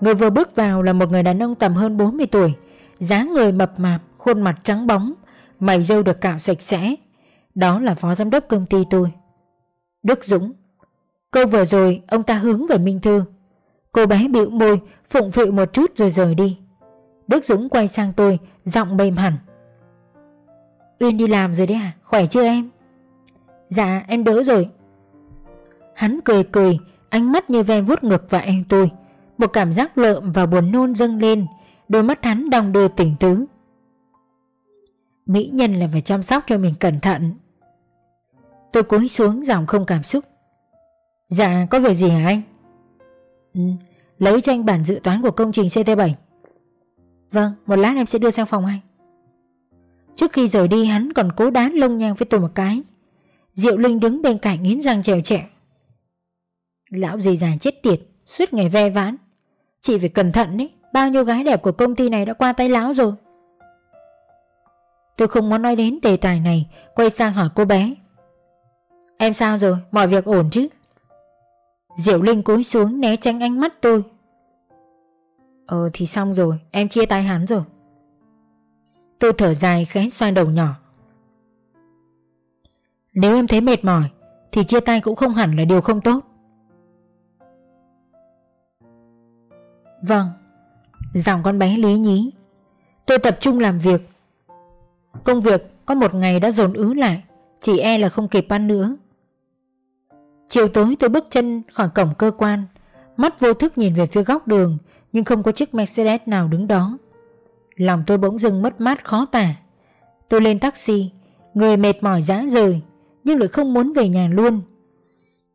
Người vừa bước vào là một người đàn ông tầm hơn 40 tuổi, dáng người mập mạp, Khuôn mặt trắng bóng, Mày râu được cạo sạch sẽ. Đó là phó giám đốc công ty tôi. Đức Dũng. Câu vừa rồi, ông ta hướng về Minh Thư. Cô bé bĩu môi, Phụng phịu một chút rồi rời đi. Đức Dũng quay sang tôi, Giọng mềm hẳn. Uyên đi làm rồi đấy à? Khỏe chưa em? Dạ em đỡ rồi. Hắn cười cười Ánh mắt như ve vuốt ngực và anh tôi. Một cảm giác lợm và buồn nôn dâng lên Đôi mắt hắn đong đưa tỉnh tứ. Mỹ nhân là phải chăm sóc cho mình cẩn thận. Tôi cúi xuống giọng không cảm xúc. Dạ có việc gì hả anh? Ừ, lấy cho anh bản dự toán của công trình CT7 Vâng, một lát em sẽ đưa sang phòng anh. Trước khi rời đi hắn còn cố đán lông nhang với tôi một cái. Diệu Linh đứng bên cạnh nghiến răng trèo trẹo. Lão gì già chết tiệt Suốt ngày ve vãn. Chị phải cẩn thận đấy Bao nhiêu gái đẹp của công ty này đã qua tay lão rồi. Tôi không muốn nói đến đề tài này Quay sang hỏi cô bé. Em sao rồi, mọi việc ổn chứ? Diệu Linh cúi xuống né tránh ánh mắt tôi. Ờ thì xong rồi Em chia tay hắn rồi. Tôi thở dài khẽ xoay đầu nhỏ. Nếu em thấy mệt mỏi Thì chia tay cũng không hẳn là điều không tốt. Vâng. Giọng con bé lý nhí. Tôi tập trung làm việc. Công việc có một ngày đã dồn ứ lại, Chỉ e là không kịp ăn nữa. Chiều tối tôi bước chân khỏi cổng cơ quan, Mắt vô thức nhìn về phía góc đường, Nhưng không có chiếc Mercedes nào đứng đó. Lòng tôi bỗng dưng mất mát khó tả. Tôi lên taxi, Người mệt mỏi dã rời, Nhưng lại không muốn về nhà luôn.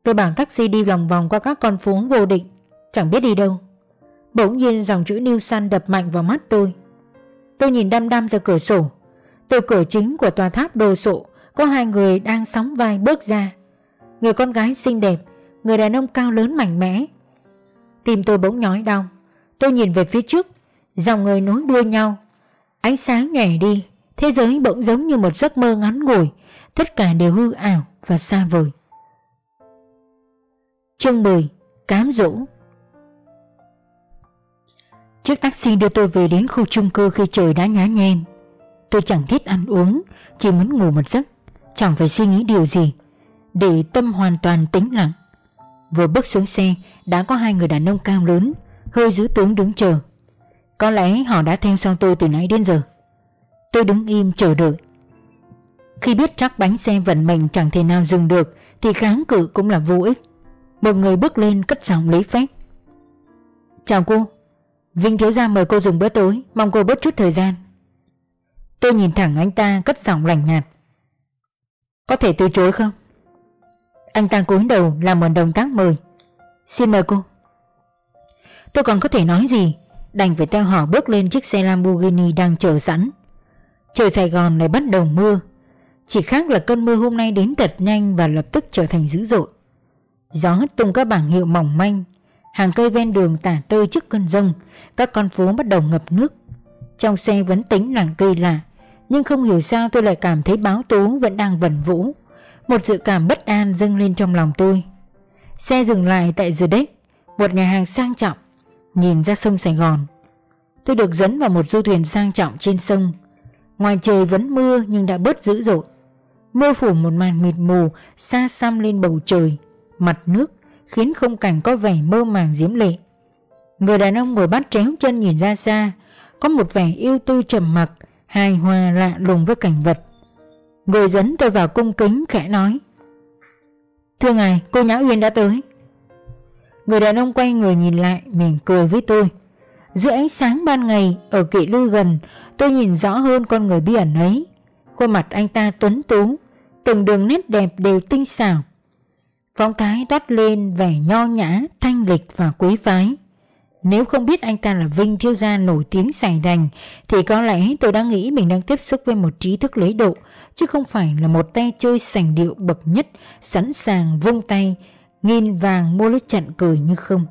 Tôi bảo taxi đi vòng vòng qua các con phố vô định, Chẳng biết đi đâu. Bỗng nhiên dòng chữ New Sun đập mạnh vào mắt tôi. Tôi nhìn đăm đăm ra cửa sổ. Từ cửa chính của tòa tháp đồ sộ, Có hai người đang sóng vai bước ra. Người con gái xinh đẹp, Người đàn ông cao lớn mạnh mẽ. Tim tôi bỗng nhói đau. Tôi nhìn về phía trước, Dòng người nối đuôi nhau. Ánh sáng nhòe đi, Thế giới bỗng giống như một giấc mơ ngắn ngủi, Tất cả đều hư ảo và xa vời. Chương 10 Cám dỗ. Chiếc taxi đưa tôi về đến khu chung cư khi trời đã nhá nhem Tôi chẳng thiết ăn uống Chỉ muốn ngủ một giấc Chẳng phải suy nghĩ điều gì để tâm hoàn toàn tĩnh lặng. Vừa bước xuống xe đã có hai người đàn ông cao lớn, hơi giữ tướng đứng chờ. Có lẽ họ đã theo sau tôi từ nãy đến giờ. Tôi đứng im chờ đợi. Khi biết chắc bánh xe vận mệnh chẳng thể nào dừng được Thì kháng cự cũng là vô ích Một người bước lên cất giọng lấy phép Chào cô Vinh thiếu gia mời cô dùng bữa tối, Mong cô bớt chút thời gian. Tôi nhìn thẳng anh ta cất giọng lành nhạt. Có thể từ chối không? Anh ta cúi đầu làm một động tác mời. Xin mời cô. Tôi còn có thể nói gì? Đành phải theo họ bước lên chiếc xe Lamborghini đang chờ sẵn. Trời Sài Gòn lại bắt đầu mưa. Chỉ khác là cơn mưa hôm nay đến thật nhanh và lập tức trở thành dữ dội. Gió hất tung các bảng hiệu mỏng manh Hàng cây ven đường tả tơi trước cơn rông Các con phố bắt đầu ngập nước. Trong xe vẫn tính làng cây lạ Nhưng không hiểu sao tôi lại cảm thấy báo tố vẫn đang vẩn vũ. Một dự cảm bất an dâng lên trong lòng tôi. Xe dừng lại tại The đếch, Một nhà hàng sang trọng Nhìn ra sông Sài Gòn. Tôi được dẫn vào một du thuyền sang trọng trên sông. Ngoài trời vẫn mưa nhưng đã bớt dữ dội. Mưa phủ một màn mịt mù xa xăm lên bầu trời Mặt nước khiến không cảnh có vẻ mơ màng diễm lệ. Người đàn ông ngồi bắt chéo chân nhìn ra xa, Có một vẻ yêu tư trầm mặc, Hài hòa lạ lùng với cảnh vật. Người dẫn tôi vào cung kính khẽ nói, Thưa ngài, cô Nhã Uyên đã tới. Người đàn ông quay người nhìn lại, mỉm cười với tôi. Giữa ánh sáng ban ngày Ở kỵ lư gần, Tôi nhìn rõ hơn con người bí ẩn ấy. Khuôn mặt anh ta tuấn tú, Từng đường nét đẹp đều tinh xảo Phong thái toát lên vẻ nho nhã, Thanh lịch và quý phái. Nếu không biết anh ta là Vinh Thiêu Gia nổi tiếng sài đành, Thì có lẽ tôi đã nghĩ mình đang tiếp xúc với một trí thức lấy độ, Chứ không phải là một tay chơi sành điệu bậc nhất, Sẵn sàng vung tay, Nghìn vàng mua lấy trận cười như không.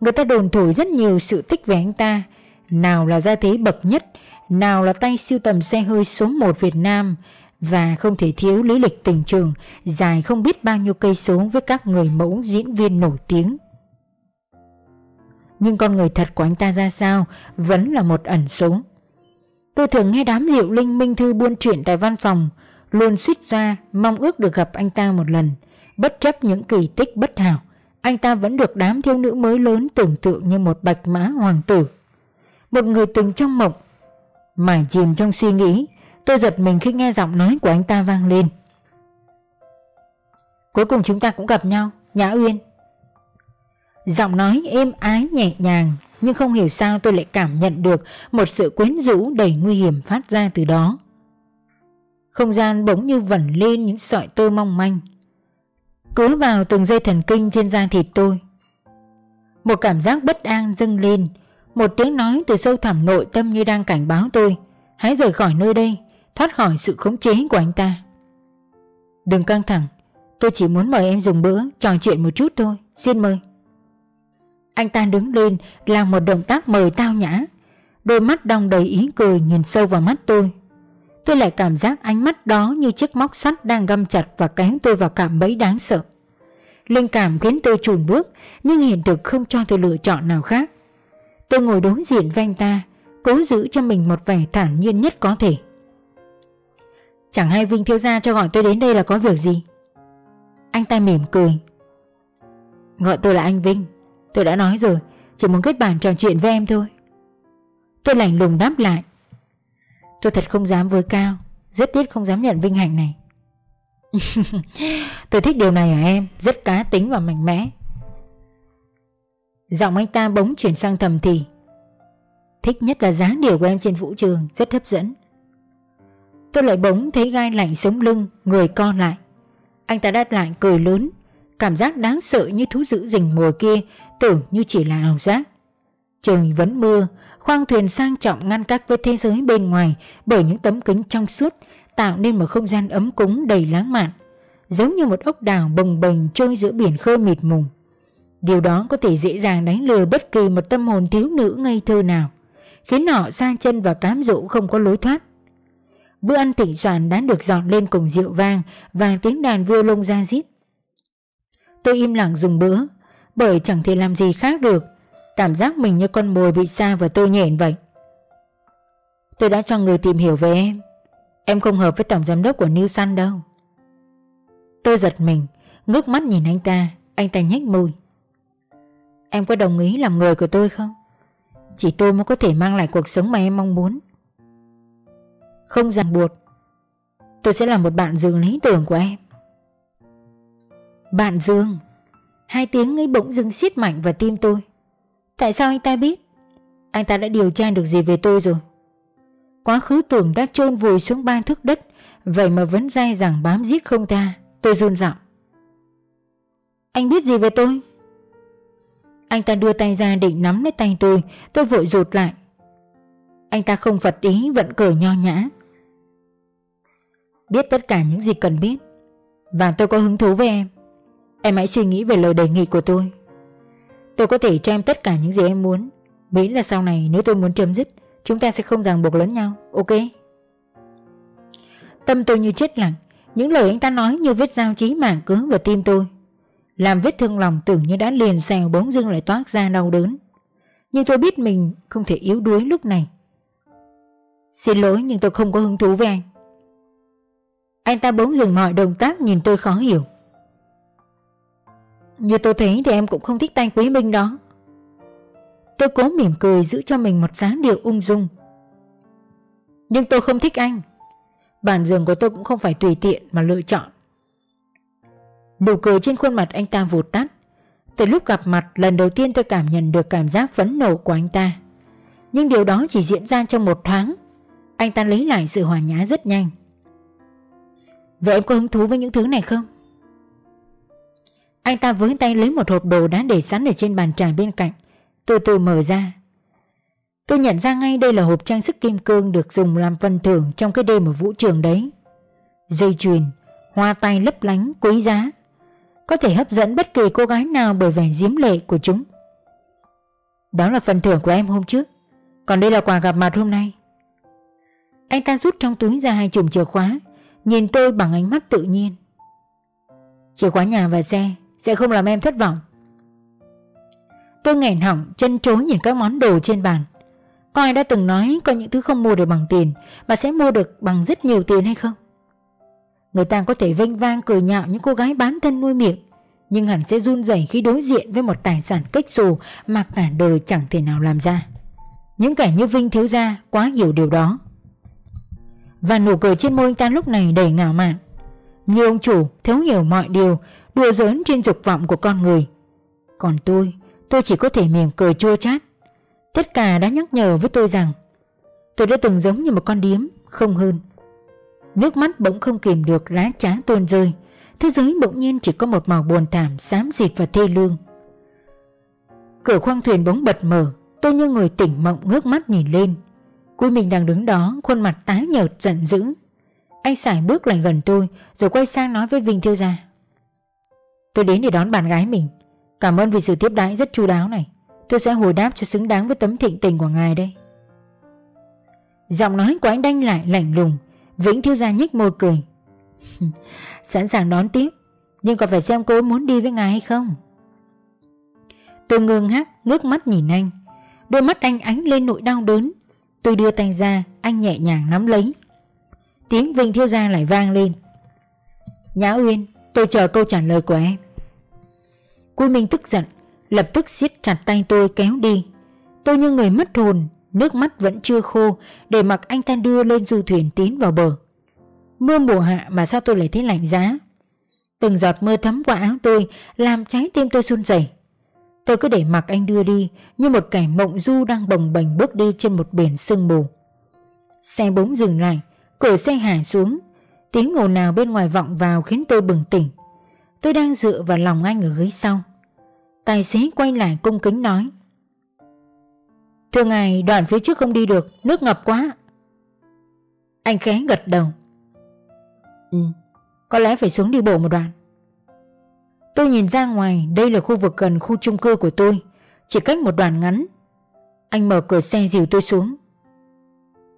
Người ta đồn thổi rất nhiều sự tích về anh ta. Nào là gia thế bậc nhất, Nào là tay siêu tầm xe hơi số 1 Việt Nam và không thể thiếu lý lịch tình trường, Dài không biết bao nhiêu cây số với các người mẫu diễn viên nổi tiếng. Nhưng con người thật của anh ta ra sao Vẫn là một ẩn số. Tôi thường nghe đám diệu linh minh thư buôn chuyện tại văn phòng, Luôn suýt ra mong ước được gặp anh ta một lần. Bất chấp những kỳ tích bất hảo, Anh ta vẫn được đám thiếu nữ mới lớn tưởng tượng như một bạch mã hoàng tử. Một người từng trong mộng Mải chìm trong suy nghĩ. Tôi giật mình khi nghe giọng nói của anh ta vang lên. Cuối cùng chúng ta cũng gặp nhau, Nhã Uyên. Giọng nói êm ái nhẹ nhàng, Nhưng không hiểu sao tôi lại cảm nhận được Một sự quyến rũ đầy nguy hiểm phát ra từ đó. Không gian bỗng như vẩn lên những sợi tơ mong manh. Cứa vào từng dây thần kinh trên da thịt tôi, Một cảm giác bất an dâng lên, Một tiếng nói từ sâu thẳm nội tâm như đang cảnh báo tôi, Hãy rời khỏi nơi đây. Thoát khỏi sự khống chế của anh ta Đừng căng thẳng Tôi chỉ muốn mời em dùng bữa Trò chuyện một chút thôi Xin mời Anh ta đứng lên Làm một động tác mời tao nhã Đôi mắt đong đầy ý cười nhìn sâu vào mắt tôi Tôi lại cảm giác ánh mắt đó như chiếc móc sắt đang găm chặt và kéo tôi vào cảm bẫy đáng sợ. Linh cảm khiến tôi chùn bước nhưng hiện thực không cho tôi lựa chọn nào khác. Tôi ngồi đối diện với anh ta, cố giữ cho mình một vẻ thản nhiên nhất có thể. Chẳng hay Vinh thiếu gia cho gọi tôi đến đây là có việc gì? Anh ta mỉm cười. Gọi tôi là anh Vinh, tôi đã nói rồi, chỉ muốn kết bạn trò chuyện với em thôi. Tôi lạnh lùng đáp lại. Tôi thật không dám với Cao Rất tiếc không dám nhận vinh hạnh này *laughs* Tôi thích điều này ở em Rất cá tính và mạnh mẽ Giọng anh ta bỗng chuyển sang thầm thì Thích nhất là dáng điều của em trên vũ trường Rất hấp dẫn Tôi lại bỗng thấy gai lạnh sống lưng Người con lại Anh ta đáp lại cười lớn Cảm giác đáng sợ như thú dữ rình mùa kia Tưởng như chỉ là ảo giác Trời vẫn mưa Khoang thuyền sang trọng ngăn cách với thế giới bên ngoài bởi những tấm kính trong suốt tạo nên một không gian ấm cúng đầy lãng mạn, giống như một ốc đảo bồng bềnh trôi giữa biển khơi mịt mùng. Điều đó có thể dễ dàng đánh lừa bất kỳ một tâm hồn thiếu nữ ngây thơ nào, khiến họ xa chân và cám dỗ không có lối thoát. Bữa ăn thịnh soạn đã được dọn lên cùng rượu vang và tiếng đàn vua lông ra rít. Tôi im lặng dùng bữa, bởi chẳng thể làm gì khác được. Cảm giác mình như con mồi bị xa và tôi nhện vậy. Tôi đã cho người tìm hiểu về em. Em không hợp với tổng giám đốc của New Sun đâu. Tôi giật mình Ngước mắt nhìn anh ta. Anh ta nhếch môi. Em có đồng ý làm người của tôi không? Chỉ tôi mới có thể mang lại cuộc sống mà em mong muốn. Không ràng buộc. Tôi sẽ là một bạn giường lý tưởng của em. Bạn giường. Hai tiếng ấy bỗng dưng siết mạnh vào tim tôi. Tại sao anh ta biết? Anh ta đã điều tra được gì về tôi rồi? Quá khứ tưởng đã chôn vùi xuống ba thước đất, Vậy mà vẫn dai dẳng bám giết không tha, Tôi run giọng. Anh biết gì về tôi? Anh ta đưa tay ra định nắm lấy tay tôi Tôi vội rụt lại. Anh ta không phật ý vẫn cười nho nhã. Biết tất cả những gì cần biết, Và tôi có hứng thú với em. Em hãy suy nghĩ về lời đề nghị của tôi. Tôi có thể cho em tất cả những gì em muốn. Miễn là sau này nếu tôi muốn chấm dứt, Chúng ta sẽ không ràng buộc lẫn nhau, Ok? Tâm tôi như chết lặng. Những lời anh ta nói như vết dao chí mạng cứa vào tim tôi. Làm vết thương lòng tưởng như đã liền xèo bỗng dưng lại toát ra đau đớn. Nhưng tôi biết mình không thể yếu đuối lúc này. Xin lỗi nhưng tôi không có hứng thú với anh. Anh ta bỗng dừng mọi động tác nhìn tôi khó hiểu. Như tôi thấy thì em cũng không thích tay Quý Minh đó. Tôi cố mỉm cười giữ cho mình một dáng điệu ung dung. Nhưng tôi không thích anh. Bản giường của tôi cũng không phải tùy tiện mà lựa chọn. Nụ cười trên khuôn mặt anh ta vụt tắt. Từ lúc gặp mặt, lần đầu tiên tôi cảm nhận được cảm giác phẫn nộ của anh ta. Nhưng điều đó chỉ diễn ra trong một tháng anh ta lấy lại sự hòa nhã rất nhanh Vậy em có hứng thú với những thứ này không? Anh ta với tay lấy một hộp đồ đã để sẵn ở trên bàn trà bên cạnh Từ từ mở ra Tôi nhận ra ngay đây là hộp trang sức kim cương được dùng làm phần thưởng trong cái đêm ở vũ trường đấy. Dây chuyền, hoa tay lấp lánh, quý giá. Có thể hấp dẫn bất kỳ cô gái nào bởi vẻ diễm lệ của chúng. Đó là phần thưởng của em hôm trước. Còn đây là quà gặp mặt hôm nay. Anh ta rút trong túi ra hai chùm chìa khóa, nhìn tôi bằng ánh mắt tự nhiên. Chìa khóa nhà và xe sẽ không làm em thất vọng. Tôi nghẹn họng chân chối nhìn các món đồ trên bàn. Có ai đã từng nói có những thứ không mua được bằng tiền mà sẽ mua được bằng rất nhiều tiền hay không? Người ta có thể vênh vang cười nhạo những cô gái bán thân nuôi miệng nhưng hẳn sẽ run rẩy khi đối diện với một tài sản kích xù mà cả đời chẳng thể nào làm ra. Những kẻ như Vinh thiếu gia quá hiểu điều đó. Và nụ cười trên môi anh ta lúc này đầy ngạo mạn. Như ông chủ thấu hiểu mọi điều, đùa giỡn trên dục vọng của con người. Còn tôi, tôi chỉ có thể mỉm cười chua chát. Tất cả đã nhắc nhở với tôi rằng Tôi đã từng giống như một con điếm Không hơn. Nước mắt bỗng không kìm được lá trá tuôn rơi. Thế giới bỗng nhiên chỉ có một màu buồn thảm Xám dịt và thê lương. Cửa khoang thuyền bỗng bật mở. Tôi như người tỉnh mộng ngước mắt nhìn lên. Cuối mình đang đứng đó, Khuôn mặt tái nhợt, giận dữ. Anh sải bước lại gần tôi, Rồi quay sang nói với Vinh Thiêu Gia. Tôi đến để đón bạn gái mình. Cảm ơn vì sự tiếp đãi rất chu đáo này. Tôi sẽ hồi đáp cho xứng đáng với tấm thịnh tình của ngài đây. Giọng nói của anh đanh lại lạnh lùng. Vĩnh thiếu gia nhích môi cười. *laughs* Sẵn sàng đón tiếp, Nhưng còn phải xem cô muốn đi với ngài hay không? Tôi ngơ ngác, ngước mắt nhìn anh. Đôi mắt anh ánh lên nỗi đau đớn. Tôi đưa tay ra, Anh nhẹ nhàng nắm lấy. Tiếng Vinh Thiêu Gia lại vang lên. Nhã Uyên, Tôi chờ câu trả lời của em. Cô Minh tức giận, Lập tức siết chặt tay tôi kéo đi. Tôi như người mất hồn, Nước mắt vẫn chưa khô, Để mặc anh ta đưa lên du thuyền tiến vào bờ. Mưa mùa hạ mà sao tôi lại thấy lạnh giá? Từng giọt mưa thấm qua áo tôi, Làm trái tim tôi run rẩy. Tôi cứ để mặc anh đưa đi, Như một kẻ mộng du đang bồng bềnh bước đi trên một biển sương mù. Xe bỗng dừng lại, Cửa xe hạ xuống. Tiếng ồn nào bên ngoài vọng vào khiến tôi bừng tỉnh. Tôi đang dựa vào lòng anh ở ghế sau. Tài xế quay lại cung kính nói, Thưa ngài, đoạn phía trước không đi được, Nước ngập quá. Anh khẽ gật đầu Ừ Có lẽ phải xuống đi bộ một đoạn. Tôi nhìn ra ngoài Đây là khu vực gần khu chung cư của tôi. Chỉ cách một đoạn ngắn. Anh mở cửa xe dìu tôi xuống.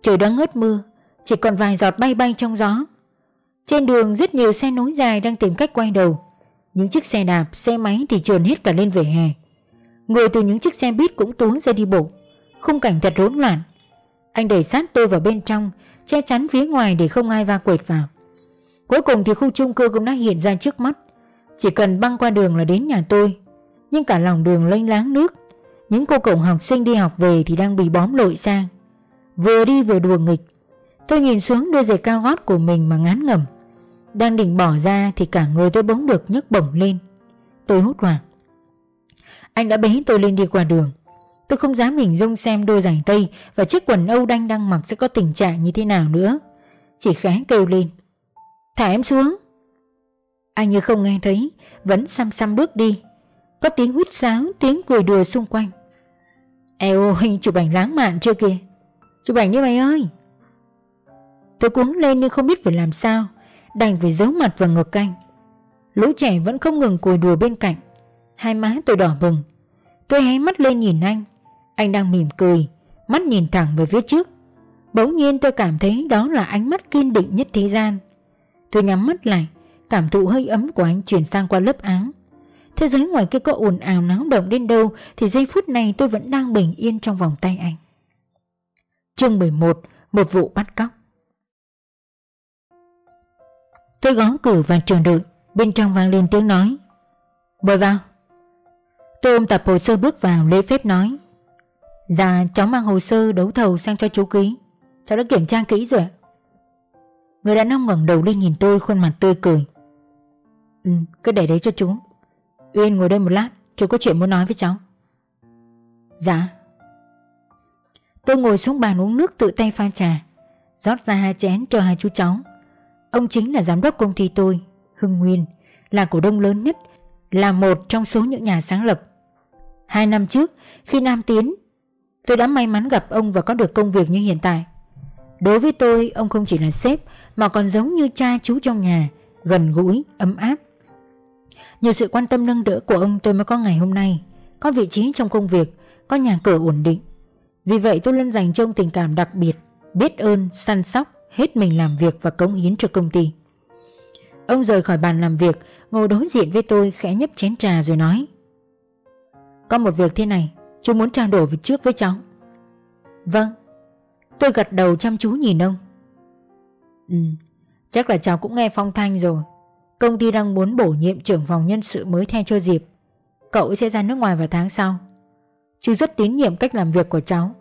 Trời đang ngớt mưa Chỉ còn vài giọt bay bay trong gió. Trên đường rất nhiều xe nối dài đang tìm cách quay đầu. Những chiếc xe đạp, xe máy thì trườn hết cả lên vỉa hè. Người từ những chiếc xe buýt cũng túi ra đi bộ. Khung cảnh thật rối loạn. Anh đẩy sát tôi vào bên trong Che chắn phía ngoài để không ai va quệt vào. Cuối cùng thì khu chung cư cũng đã hiện ra trước mắt. Chỉ cần băng qua đường là đến nhà tôi. Nhưng cả lòng đường lênh láng nước. Những cô cậu học sinh đi học về thì đang bị bóm lội sang. Vừa đi vừa đùa nghịch. Tôi nhìn xuống đôi giày cao gót của mình mà ngán ngẩm. Đang định bỏ ra thì cả người tôi bỗng được nhấc bổng lên. Tôi hốt hoảng. Anh đã bế tôi lên đi qua đường. Tôi không dám hình dung xem đôi giày tây Và chiếc quần Âu đanh đang mặc sẽ có tình trạng như thế nào nữa. Chỉ khẽ kêu lên. Thả em xuống. Anh như không nghe thấy, Vẫn xăm xăm bước đi. Có tiếng huyết sáo, Tiếng cười đùa xung quanh. Eo ôi chụp ảnh lãng mạn chưa kìa? Chụp ảnh đi mày ơi! Tôi cuống lên nhưng không biết phải làm sao, Đành phải giấu mặt vào ngực canh Lũ trẻ vẫn không ngừng cười đùa bên cạnh. Hai má tôi đỏ bừng. Tôi hé mắt lên nhìn anh. Anh đang mỉm cười, Mắt nhìn thẳng về phía trước. Bỗng nhiên tôi cảm thấy đó là ánh mắt kiên định nhất thế gian. Tôi nhắm mắt lại. Cảm thụ hơi ấm của anh chuyển sang qua lớp áo. Thế giới ngoài kia có ồn ào náo động đến đâu Thì giây phút này tôi vẫn đang bình yên trong vòng tay anh. Chương 11 Một vụ bắt cóc. Tôi gõ cửa và chờ đợi, Bên trong vang lên tiếng nói. Mời vào. Tôi ôm tập hồ sơ bước vào, lễ phép nói. Dạ cháu mang hồ sơ đấu thầu sang cho chú ký. Cháu đã kiểm tra kỹ rồi Người đàn ông ngẩng đầu lên nhìn tôi, khuôn mặt tươi cười. Ừ cứ để đấy cho chú Uyên ngồi đây một lát Chú có chuyện muốn nói với cháu. Dạ. Tôi ngồi xuống bàn uống nước tự tay pha trà rót ra hai chén cho hai chú cháu. Ông chính là giám đốc công ty tôi Hưng Nguyên Là cổ đông lớn nhất Là một trong số những nhà sáng lập. Hai năm trước khi Nam Tiến Tôi đã may mắn gặp ông và có được công việc như hiện tại. Đối với tôi ông không chỉ là sếp Mà còn giống như cha chú trong nhà Gần gũi, ấm áp. Nhờ sự quan tâm nâng đỡ của ông tôi mới có ngày hôm nay. Có vị trí trong công việc Có nhà cửa ổn định. Vì vậy tôi luôn dành cho ông tình cảm đặc biệt Biết ơn, săn sóc Hết mình làm việc và cống hiến cho công ty. Ông rời khỏi bàn làm việc Ngồi đối diện với tôi khẽ nhấp chén trà rồi nói Có một việc thế này Chú muốn trao đổi việc trước với cháu. Vâng. Tôi gật đầu chăm chú nhìn ông. Ừ Chắc là cháu cũng nghe phong thanh rồi. Công ty đang muốn bổ nhiệm trưởng phòng nhân sự mới thay cho Diệp. Cậu sẽ ra nước ngoài vào tháng sau. Chú rất tín nhiệm cách làm việc của cháu.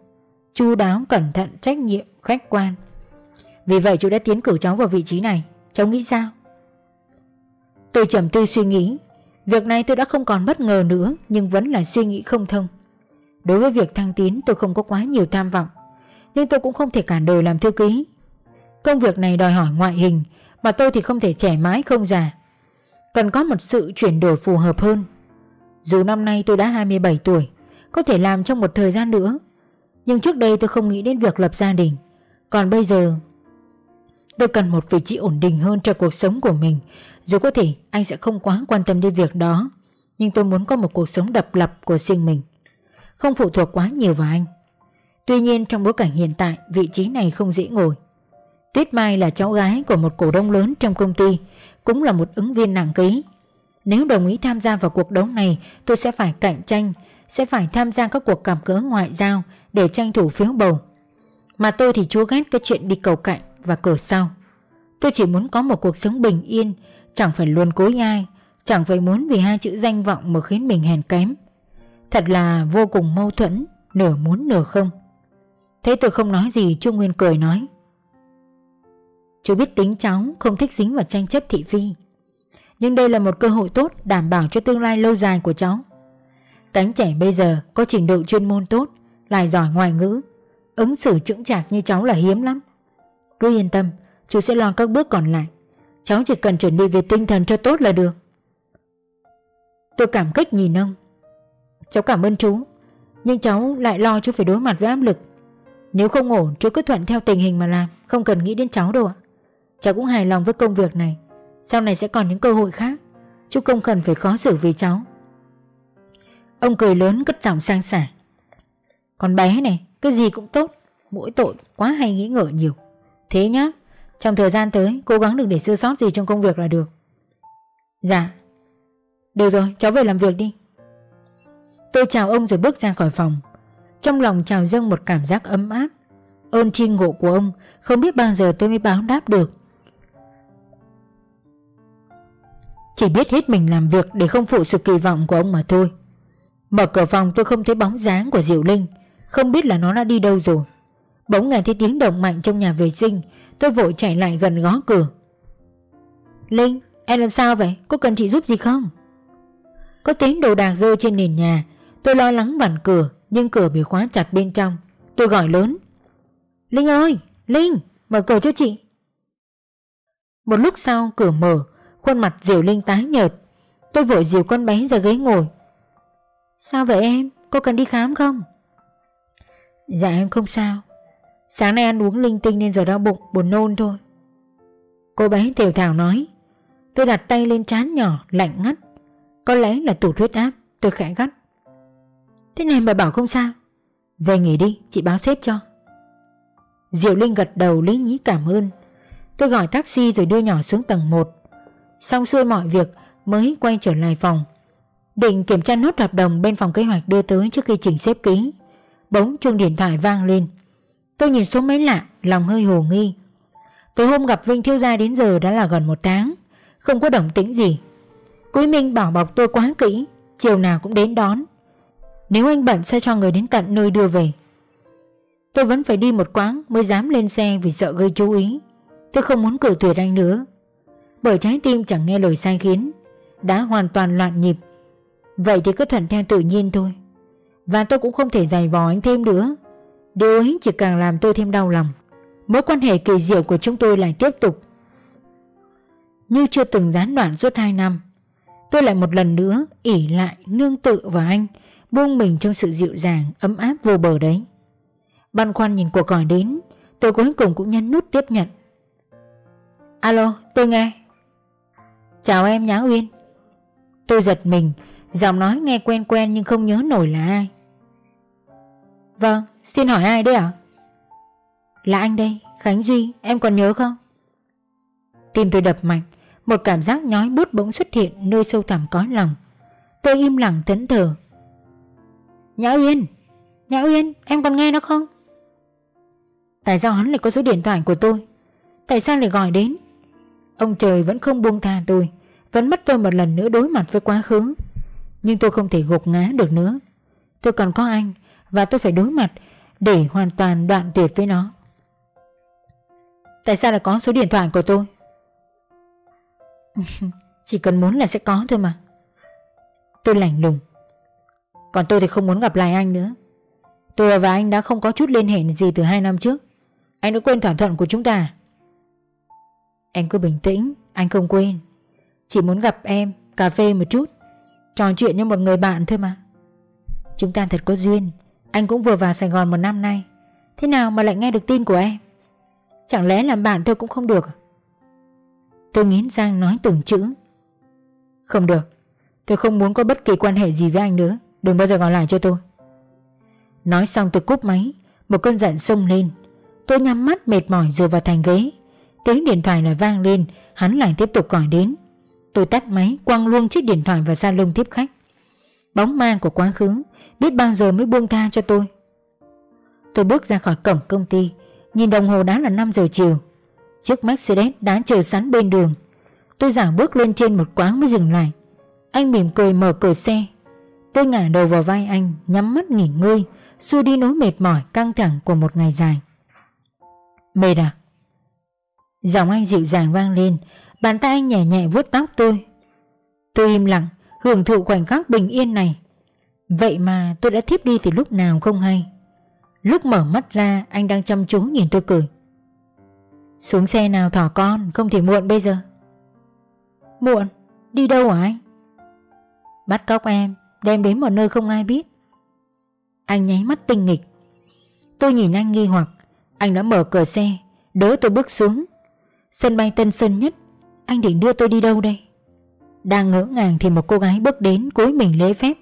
Chú đáo cẩn thận, trách nhiệm, khách quan. Vì vậy chú đã tiến cử cháu vào vị trí này. Cháu nghĩ sao? Tôi trầm tư suy nghĩ. Việc này tôi đã không còn bất ngờ nữa, Nhưng vẫn là suy nghĩ không thông. Đối với việc thăng tiến, tôi không có quá nhiều tham vọng. Nhưng tôi cũng không thể cả đời làm thư ký. Công việc này đòi hỏi ngoại hình mà tôi thì không thể trẻ mãi không già. Cần có một sự chuyển đổi phù hợp hơn. Dù năm nay tôi đã 27 tuổi, Có thể làm trong một thời gian nữa. Nhưng trước đây tôi không nghĩ đến việc lập gia đình. Còn bây giờ, Tôi cần một vị trí ổn định hơn cho cuộc sống của mình. Dù có thể anh sẽ không quá quan tâm đến việc đó, Nhưng tôi muốn có một cuộc sống độc lập của riêng mình, Không phụ thuộc quá nhiều vào anh. Tuy nhiên trong bối cảnh hiện tại, Vị trí này không dễ ngồi. Tuyết Mai là cháu gái của một cổ đông lớn trong công ty, Cũng là một ứng viên nặng ký. Nếu đồng ý tham gia vào cuộc đấu này, Tôi sẽ phải cạnh tranh, Sẽ phải tham gia các cuộc cảm cỡ ngoại giao Để tranh thủ phiếu bầu. Mà tôi thì chúa ghét cái chuyện đi cầu cạnh Và cửa sau. Tôi chỉ muốn có một cuộc sống bình yên, Chẳng phải luôn cối ai, Chẳng phải muốn vì hai chữ danh vọng mà khiến mình hèn kém. Thật là vô cùng mâu thuẫn, Nửa muốn nửa không. Thế tôi không nói gì, Trung Nguyên cười nói. Chú biết tính cháu không thích dính vào tranh chấp thị phi. Nhưng đây là một cơ hội tốt đảm bảo cho tương lai lâu dài của cháu. Cánh trẻ bây giờ có trình độ chuyên môn tốt, Lại giỏi ngoại ngữ, Ứng xử chững chạc như cháu là hiếm lắm. Cứ yên tâm, Chú sẽ lo các bước còn lại. Cháu chỉ cần chuẩn bị về tinh thần cho tốt là được. Tôi cảm kích nhìn ông. Cháu cảm ơn chú, Nhưng cháu lại lo chú phải đối mặt với áp lực. Nếu không ổn, chú cứ thuận theo tình hình mà làm, Không cần nghĩ đến cháu đâu ạ. Cháu cũng hài lòng với công việc này. Sau này sẽ còn những cơ hội khác. Chú không cần phải khó xử vì cháu. Ông cười lớn cất giọng sang sả Con bé này, Cái gì cũng tốt. Mỗi tội quá hay nghĩ ngợi nhiều. Thế nhá, Trong thời gian tới, cố gắng đừng để sơ sót gì trong công việc là được. Dạ. Được rồi, cháu về làm việc đi. Tôi chào ông rồi bước ra khỏi phòng. Trong lòng trào dâng một cảm giác ấm áp. Ơn tri ngộ của ông, Không biết bao giờ tôi mới báo đáp được. Chỉ biết hết mình làm việc để không phụ sự kỳ vọng của ông mà thôi. Mở cửa phòng tôi không thấy bóng dáng của Diệu Linh. Không biết là nó đã đi đâu rồi. Bỗng nghe thấy tiếng động mạnh trong nhà vệ sinh, Tôi vội chạy lại gần gõ cửa. Linh, Em làm sao vậy? Có cần chị giúp gì không? Có tiếng đồ đạc rơi trên nền nhà. Tôi lo lắng vặn cửa, Nhưng cửa bị khóa chặt bên trong. Tôi gọi lớn. Linh ơi! Linh! Mở cửa cho chị! Một lúc sau, cửa mở. Khuôn mặt Diệu Linh tái nhợt. Tôi vội dìu con bé ra ghế ngồi. Sao vậy em? Có cần đi khám không? Dạ em không sao. Sáng nay ăn uống linh tinh nên giờ đau bụng, Buồn nôn thôi. Cô bé tiểu thảo nói. Tôi đặt tay lên trán nhỏ, lạnh ngắt. Có lẽ là tụt huyết áp, Tôi khẽ gắt. Thế này mà bảo không sao. Về nghỉ đi, chị báo xếp cho. Diệu Linh gật đầu lý nhí cảm ơn. Tôi gọi taxi rồi đưa nhỏ xuống tầng 1 Xong xuôi mọi việc, mới quay trở lại phòng. Định kiểm tra nốt hợp đồng bên phòng kế hoạch đưa tới trước khi chỉnh xếp ký Bỗng chuông điện thoại vang lên. Tôi nhìn số máy lạ, Lòng hơi hồ nghi. Từ hôm gặp Vinh Thiếu Gia đến giờ đã là gần một tháng, Không có động tĩnh gì. Quý Minh bảo bọc tôi quá kỹ, Chiều nào cũng đến đón. Nếu anh bận sẽ cho người đến tận nơi đưa về. Tôi vẫn phải đi một quãng Mới dám lên xe vì sợ gây chú ý. Tôi không muốn cử tuyệt anh nữa. Bởi trái tim chẳng nghe lời sai khiến, Đã hoàn toàn loạn nhịp. Vậy thì cứ thuận theo tự nhiên thôi. Và tôi cũng không thể giày vò anh thêm nữa. Điều ấy chỉ càng làm tôi thêm đau lòng. Mối quan hệ kỳ diệu của chúng tôi lại tiếp tục. Như chưa từng gián đoạn suốt 2 năm, Tôi lại một lần nữa ỉ lại nương tự vào anh, Buông mình trong sự dịu dàng, ấm áp vô bờ đấy. Băn khoăn nhìn cuộc gọi đến, Tôi cuối cùng cũng nhấn nút tiếp nhận. Alo, tôi nghe. Chào em Nhã Uyên Tôi giật mình Giọng nói nghe quen quen nhưng không nhớ nổi là ai Vâng Xin hỏi ai đấy ạ? Là anh đây, Khánh Duy, em còn nhớ không? Tim tôi đập mạnh, một cảm giác nhói bút bỗng xuất hiện nơi sâu thẳm có lòng. Tôi im lặng thẫn thờ. Nhã Uyên, Nhã Uyên, em còn nghe nó không? Tại sao hắn lại có số điện thoại của tôi? Tại sao lại gọi đến? Ông trời vẫn không buông tha tôi, vẫn mất tôi một lần nữa đối mặt với quá khứ. Nhưng tôi không thể gục ngã được nữa. Tôi còn có anh và tôi phải đối mặt để hoàn toàn đoạn tuyệt với nó. Tại sao lại có số điện thoại của tôi? *laughs* Chỉ cần muốn là sẽ có thôi mà. Tôi lạnh lùng. Còn tôi thì không muốn gặp lại anh nữa. Tôi và anh đã không có chút liên hệ gì từ hai năm trước. Anh đã quên thỏa thuận của chúng ta Em cứ bình tĩnh, anh không quên. Chỉ muốn gặp em, cà phê một chút. Trò chuyện như một người bạn thôi mà. Chúng ta thật có duyên. Anh cũng vừa vào Sài Gòn một năm nay Thế nào mà lại nghe được tin của em Chẳng lẽ làm bạn tôi cũng không được? À? Tôi nghiến răng nói từng chữ Không được Tôi không muốn có bất kỳ quan hệ gì với anh nữa Đừng bao giờ gọi lại cho tôi Nói xong tôi cúp máy Một cơn giận sông lên Tôi nhắm mắt mệt mỏi dựa vào thành ghế Tiếng điện thoại lại vang lên, Hắn lại tiếp tục gọi đến. Tôi tắt máy, quăng luôn chiếc điện thoại vào salon tiếp khách. Bóng ma của quá khứ, Biết bao giờ mới buông tha cho tôi? Tôi bước ra khỏi cổng công ty, Nhìn đồng hồ đã là 5 giờ chiều. Chiếc Mercedes đã chờ sẵn bên đường. Tôi giả bước lên trên một quán mới dừng lại. Anh mỉm cười mở cửa xe. Tôi ngả đầu vào vai anh, Nhắm mắt nghỉ ngơi, Xua đi nỗi mệt mỏi căng thẳng của một ngày dài. Mệt à? Giọng anh dịu dàng vang lên. Bàn tay anh nhẹ nhẹ vuốt tóc tôi. Tôi im lặng, Hưởng thụ khoảnh khắc bình yên này. Vậy mà tôi đã thiếp đi từ lúc nào không hay? Lúc mở mắt ra, anh đang chăm chú nhìn tôi cười. Xuống xe nào thỏ con, Không thể muộn bây giờ. Muộn? Đi đâu hả anh? Bắt cóc em, Đem đến một nơi không ai biết. Anh nháy mắt tinh nghịch. Tôi nhìn anh nghi hoặc. Anh đã mở cửa xe, Đỡ tôi bước xuống. Sân bay Tân Sơn Nhất. Anh định đưa tôi đi đâu đây? Đang ngỡ ngàng thì một cô gái bước đến cúi mình lễ phép.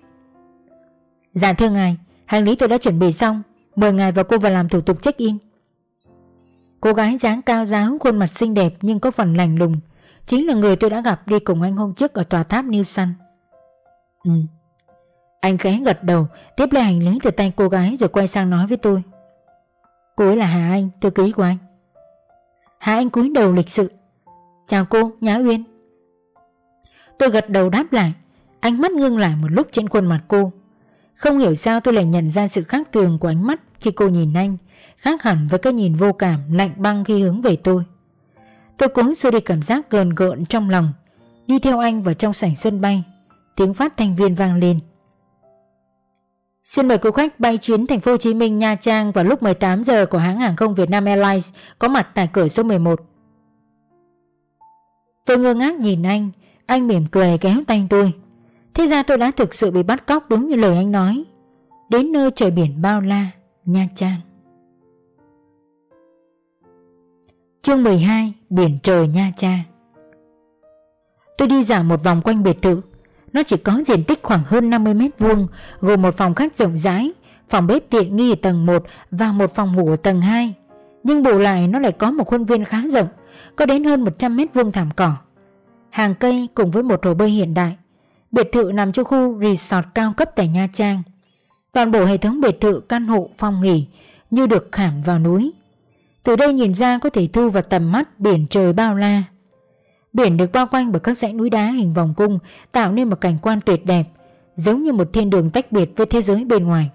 Dạ thưa ngài Hành lý tôi đã chuẩn bị xong. Mời ngài và cô vào làm thủ tục check-in. Cô gái dáng cao giáo Khuôn mặt xinh đẹp nhưng có phần lành lùng. Chính là người tôi đã gặp đi cùng anh hôm trước Ở tòa tháp New Sun. Ừ. Anh khẽ gật đầu Tiếp lấy hành lý từ tay cô gái Rồi quay sang nói với tôi. Cô ấy là Hà Anh, thư ký của anh hai Anh cúi đầu lịch sự Chào cô, Nhã Uyên Tôi gật đầu đáp lại Ánh mắt ngưng lại một lúc trên khuôn mặt cô không hiểu sao tôi lại nhận ra sự khác thường của ánh mắt khi cô nhìn anh khác hẳn với cái nhìn vô cảm lạnh băng khi hướng về tôi. Tôi cố xua đi cảm giác gờn gợn trong lòng, đi theo anh vào trong sảnh sân bay. Tiếng phát thanh viên vang lên. Xin mời quý khách bay chuyến thành phố Hồ Chí Minh Nha Trang vào lúc 18 giờ của hãng hàng không Việt Nam Airlines có mặt tại cửa số 11. Tôi ngơ ngác nhìn anh, anh mỉm cười kéo tay tôi. Thế ra tôi đã thực sự bị bắt cóc đúng như lời anh nói. Đến nơi trời biển bao la, Nha Trang. Chương 12 Biển trời Nha Trang Tôi đi dạo một vòng quanh biệt thự nó chỉ có diện tích khoảng hơn 50 mét vuông, Gồm một phòng khách rộng rãi, Phòng bếp tiện nghi ở tầng 1 Và một phòng ngủ ở tầng 2 Nhưng bù lại, nó lại có một khuôn viên khá rộng, Có đến hơn 100 mét vuông thảm cỏ. Hàng cây cùng với một hồ bơi hiện đại, Biệt thự nằm trong khu resort cao cấp tại Nha Trang. Toàn bộ hệ thống biệt thự, căn hộ, phòng nghỉ Như được khảm vào núi. Từ đây nhìn ra có thể thu vào tầm mắt biển trời bao la. Biển được bao quanh bởi các dãy núi đá hình vòng cung tạo nên một cảnh quan tuyệt đẹp, giống như một thiên đường tách biệt với thế giới bên ngoài.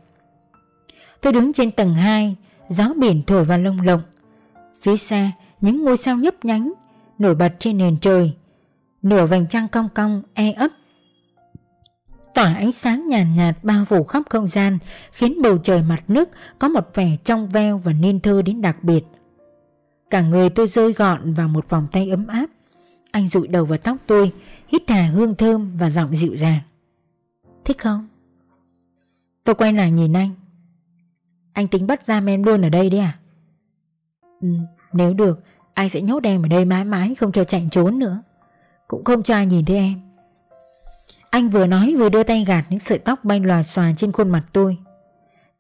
Tôi đứng trên tầng 2, gió biển thổi vào lông lộng. Phía xa, những ngôi sao nhấp nhánh, nổi bật trên nền trời. Nửa vành trăng cong cong, e ấp. Tỏa ánh sáng nhàn nhạt, nhạt bao phủ khắp không gian, khiến bầu trời mặt nước có một vẻ trong veo và nên thơ đến đặc biệt. Cả người tôi rơi gọn vào một vòng tay ấm áp anh rụi đầu vào tóc tôi Hít hà hương thơm và giọng dịu dàng. Thích không? Tôi quay lại nhìn anh. Anh tính bắt giam em luôn ở đây đấy à? Ừ, nếu được Anh sẽ nhốt em ở đây mãi mãi Không cho chạy trốn nữa. Cũng không cho ai nhìn thấy em. Anh vừa nói vừa đưa tay gạt những sợi tóc bay lòa xòa trên khuôn mặt tôi.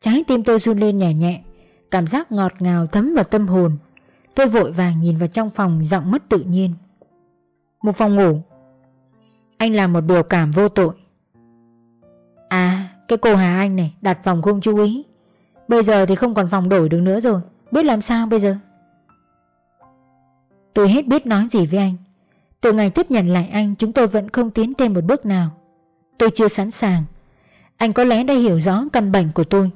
Trái tim tôi run lên nhẹ nhẹ Cảm giác ngọt ngào thấm vào tâm hồn. Tôi vội vàng nhìn vào trong phòng giọng mất tự nhiên. Một phòng ngủ. Anh làm một biểu cảm vô tội. À cái cô Hà Anh này đặt phòng không chú ý. Bây giờ thì không còn phòng đổi được nữa rồi. Biết làm sao bây giờ? Tôi hết biết nói gì với anh. Từ ngày tiếp nhận lại anh Chúng tôi vẫn không tiến thêm một bước nào. Tôi chưa sẵn sàng. Anh có lẽ đã hiểu rõ căn bệnh của tôi.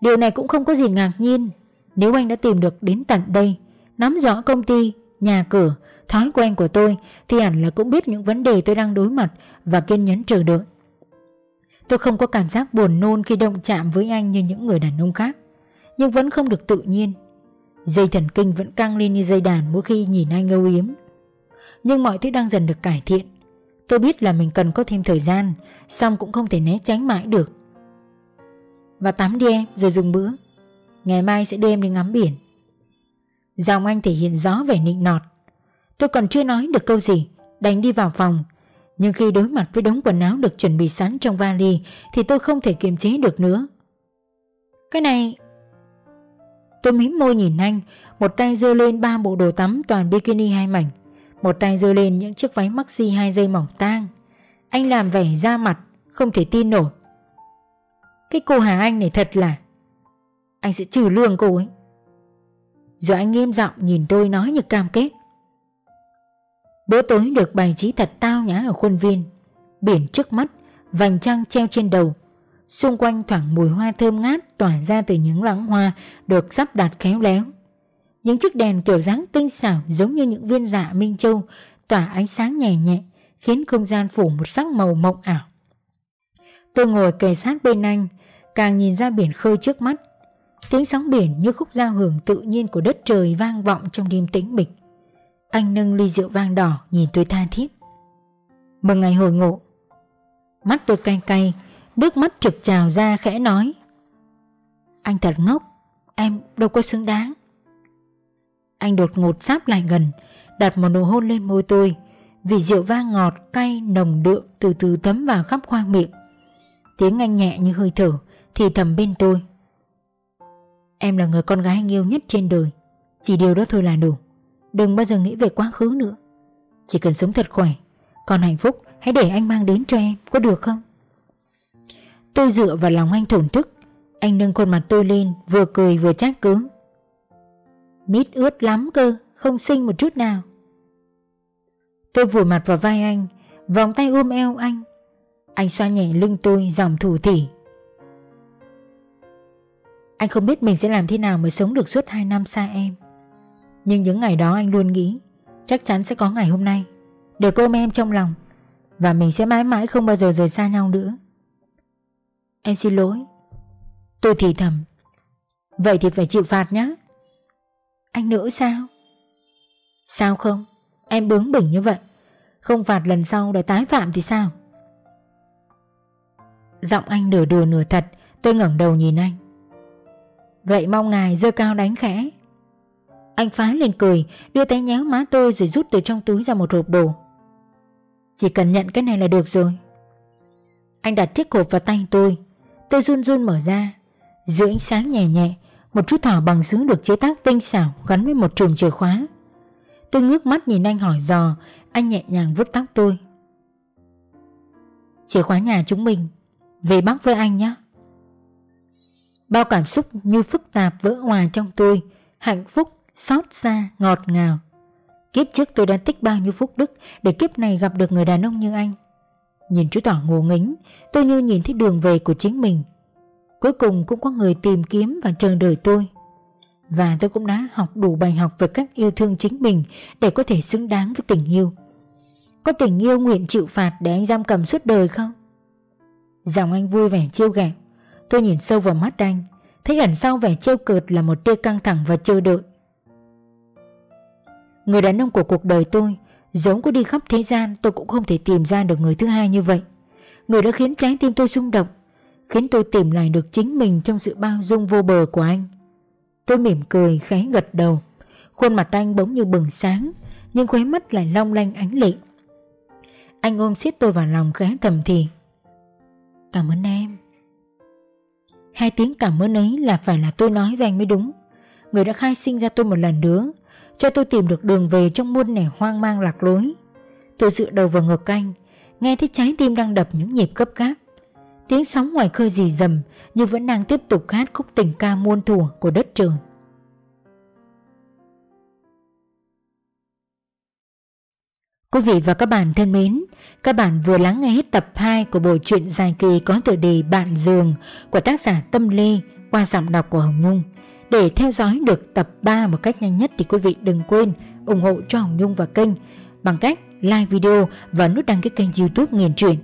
Điều này cũng không có gì ngạc nhiên. Nếu anh đã tìm được đến tận đây Nắm rõ công ty, nhà cửa, thói quen của tôi thì hẳn là cũng biết những vấn đề tôi đang đối mặt và kiên nhẫn chờ đợi. Tôi không có cảm giác buồn nôn khi động chạm với anh như những người đàn ông khác, nhưng vẫn không được tự nhiên. Dây thần kinh vẫn căng lên như dây đàn mỗi khi nhìn anh âu yếm. Nhưng mọi thứ đang dần được cải thiện. Tôi biết là mình cần có thêm thời gian, xong cũng không thể né tránh mãi được. Và tắm đi em rồi dùng bữa. Ngày mai sẽ đưa em đi ngắm biển. Giọng anh thể hiện rõ vẻ nịnh nọt Tôi còn chưa nói được câu gì. Đành đi vào phòng. Nhưng khi đối mặt với đống quần áo được chuẩn bị sẵn trong vali Thì tôi không thể kiềm chế được nữa. Cái này. Tôi mím môi nhìn anh, Một tay giơ lên ba bộ đồ tắm toàn bikini hai mảnh, Một tay giơ lên những chiếc váy maxi hai dây mỏng tang. Anh làm vẻ ra mặt, Không thể tin nổi. Cái cô Hà Anh này thật là. Anh sẽ trừ lương cô ấy. Rồi anh nghiêm giọng nhìn tôi nói như cam kết. Bữa tối được bày trí thật tao nhã ở khuôn viên. Biển trước mắt, Vành trăng treo trên đầu. Xung quanh thoảng mùi hoa thơm ngát Tỏa ra từ những lãng hoa Được sắp đặt khéo léo. Những chiếc đèn kiểu dáng tinh xảo Giống như những viên dạ Minh Châu Tỏa ánh sáng nhẹ nhẹ, Khiến không gian phủ một sắc màu mộng ảo. Tôi ngồi kề sát bên anh, Càng nhìn ra biển khơi trước mắt. Tiếng sóng biển như khúc giao hưởng tự nhiên của đất trời vang vọng trong đêm tĩnh mịch. Anh nâng ly rượu vang đỏ nhìn tôi tha thiết. Mừng ngày hồi ngộ. Mắt tôi cay cay, nước mắt trực trào ra khẽ nói. Anh thật ngốc, em đâu có xứng đáng. Anh đột ngột sáp lại gần, đặt một nụ hôn lên môi tôi, vì rượu vang ngọt, cay, nồng đượm từ từ thấm vào khắp khoang miệng. Tiếng anh nhẹ như hơi thở, thì thầm bên tôi. Em là người con gái anh yêu nhất trên đời Chỉ điều đó thôi là đủ Đừng bao giờ nghĩ về quá khứ nữa. Chỉ cần sống thật khỏe, Còn hạnh phúc, hãy để anh mang đến cho em, Có được không? Tôi dựa vào lòng anh thổn thức. Anh nâng khuôn mặt tôi lên, Vừa cười vừa trách cứ Mít ướt lắm cơ, Không xinh một chút nào. Tôi vùi mặt vào vai anh, Vòng tay ôm eo anh. Anh xoa nhẹ lưng tôi dòng thủ thỉ. Anh không biết mình sẽ làm thế nào mới sống được suốt 2 năm xa em. Nhưng những ngày đó anh luôn nghĩ, Chắc chắn sẽ có ngày hôm nay, Để cô ôm em trong lòng, Và mình sẽ mãi mãi không bao giờ rời xa nhau nữa. Em xin lỗi. Tôi thì thầm. Vậy thì phải chịu phạt nhé Anh nữa sao? Sao không? Em bướng bỉnh như vậy. Không phạt lần sau để tái phạm thì sao? Giọng anh nửa đùa nửa thật, Tôi ngẩng đầu nhìn anh. Vậy mong ngài dơ cao đánh khẽ. Anh phá lên cười Đưa tay nhéo má tôi rồi rút từ trong túi ra một hộp đồ. Chỉ cần nhận cái này là được rồi. Anh đặt chiếc hộp vào tay tôi. Tôi run run mở ra. Giữa ánh sáng nhẹ nhẹ Một chút thỏ bằng sứ được chế tác tinh xảo Gắn với một chùm chìa khóa. Tôi ngước mắt nhìn anh hỏi dò Anh nhẹ nhàng vuốt tóc tôi. Chìa khóa nhà chúng mình Về Bắc với anh nhé. Bao cảm xúc như phức tạp vỡ hòa trong tôi Hạnh phúc, xót xa, ngọt ngào. Kiếp trước tôi đã tích bao nhiêu phúc đức Để kiếp này gặp được người đàn ông như anh. Nhìn chú tỏ ngủ nghính Tôi như nhìn thấy đường về của chính mình. Cuối cùng cũng có người tìm kiếm và chờ đợi tôi. Và tôi cũng đã học đủ bài học về cách yêu thương chính mình Để có thể xứng đáng với tình yêu. Có tình yêu nguyện chịu phạt để anh giam cầm suốt đời không? Giọng anh vui vẻ chiêu ghẹo. Tôi nhìn sâu vào mắt anh Thấy ẩn sau vẻ trêu cợt là một tia căng thẳng và chờ đợi. Người đàn ông của cuộc đời tôi, Giống có đi khắp thế gian, tôi cũng không thể tìm ra được người thứ hai như vậy. Người đã khiến trái tim tôi rung động, Khiến tôi tìm lại được chính mình trong sự bao dung vô bờ của anh. Tôi mỉm cười, khẽ gật đầu. Khuôn mặt anh bỗng như bừng sáng, Nhưng khóe mắt lại long lanh ánh lệ. Anh ôm siết tôi vào lòng khẽ thầm thì, Cảm ơn em. Hai tiếng cảm ơn ấy là phải là tôi nói với anh mới đúng. Người đã khai sinh ra tôi một lần nữa cho tôi tìm được đường về trong muôn nẻ hoang mang lạc lối. Tôi dựa đầu vào ngực anh Nghe thấy trái tim đang đập những nhịp cấp gáp. Tiếng sóng ngoài khơi dì dầm Nhưng vẫn đang tiếp tục hát khúc tình ca muôn thuở của đất trời. Quý vị và các bạn thân mến, các bạn vừa lắng nghe hết tập 2 của bộ truyện dài kỳ có tựa đề Bạn Giường của tác giả Tâm Lê qua giọng đọc của Hồng Nhung. Để theo dõi được tập 3 một cách nhanh nhất thì quý vị đừng quên ủng hộ cho Hồng Nhung và kênh bằng cách like video và nút đăng ký kênh youtube Nghiền Truyện.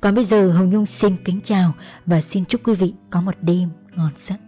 Còn bây giờ Hồng Nhung xin kính chào và xin chúc quý vị có một đêm ngon giấc.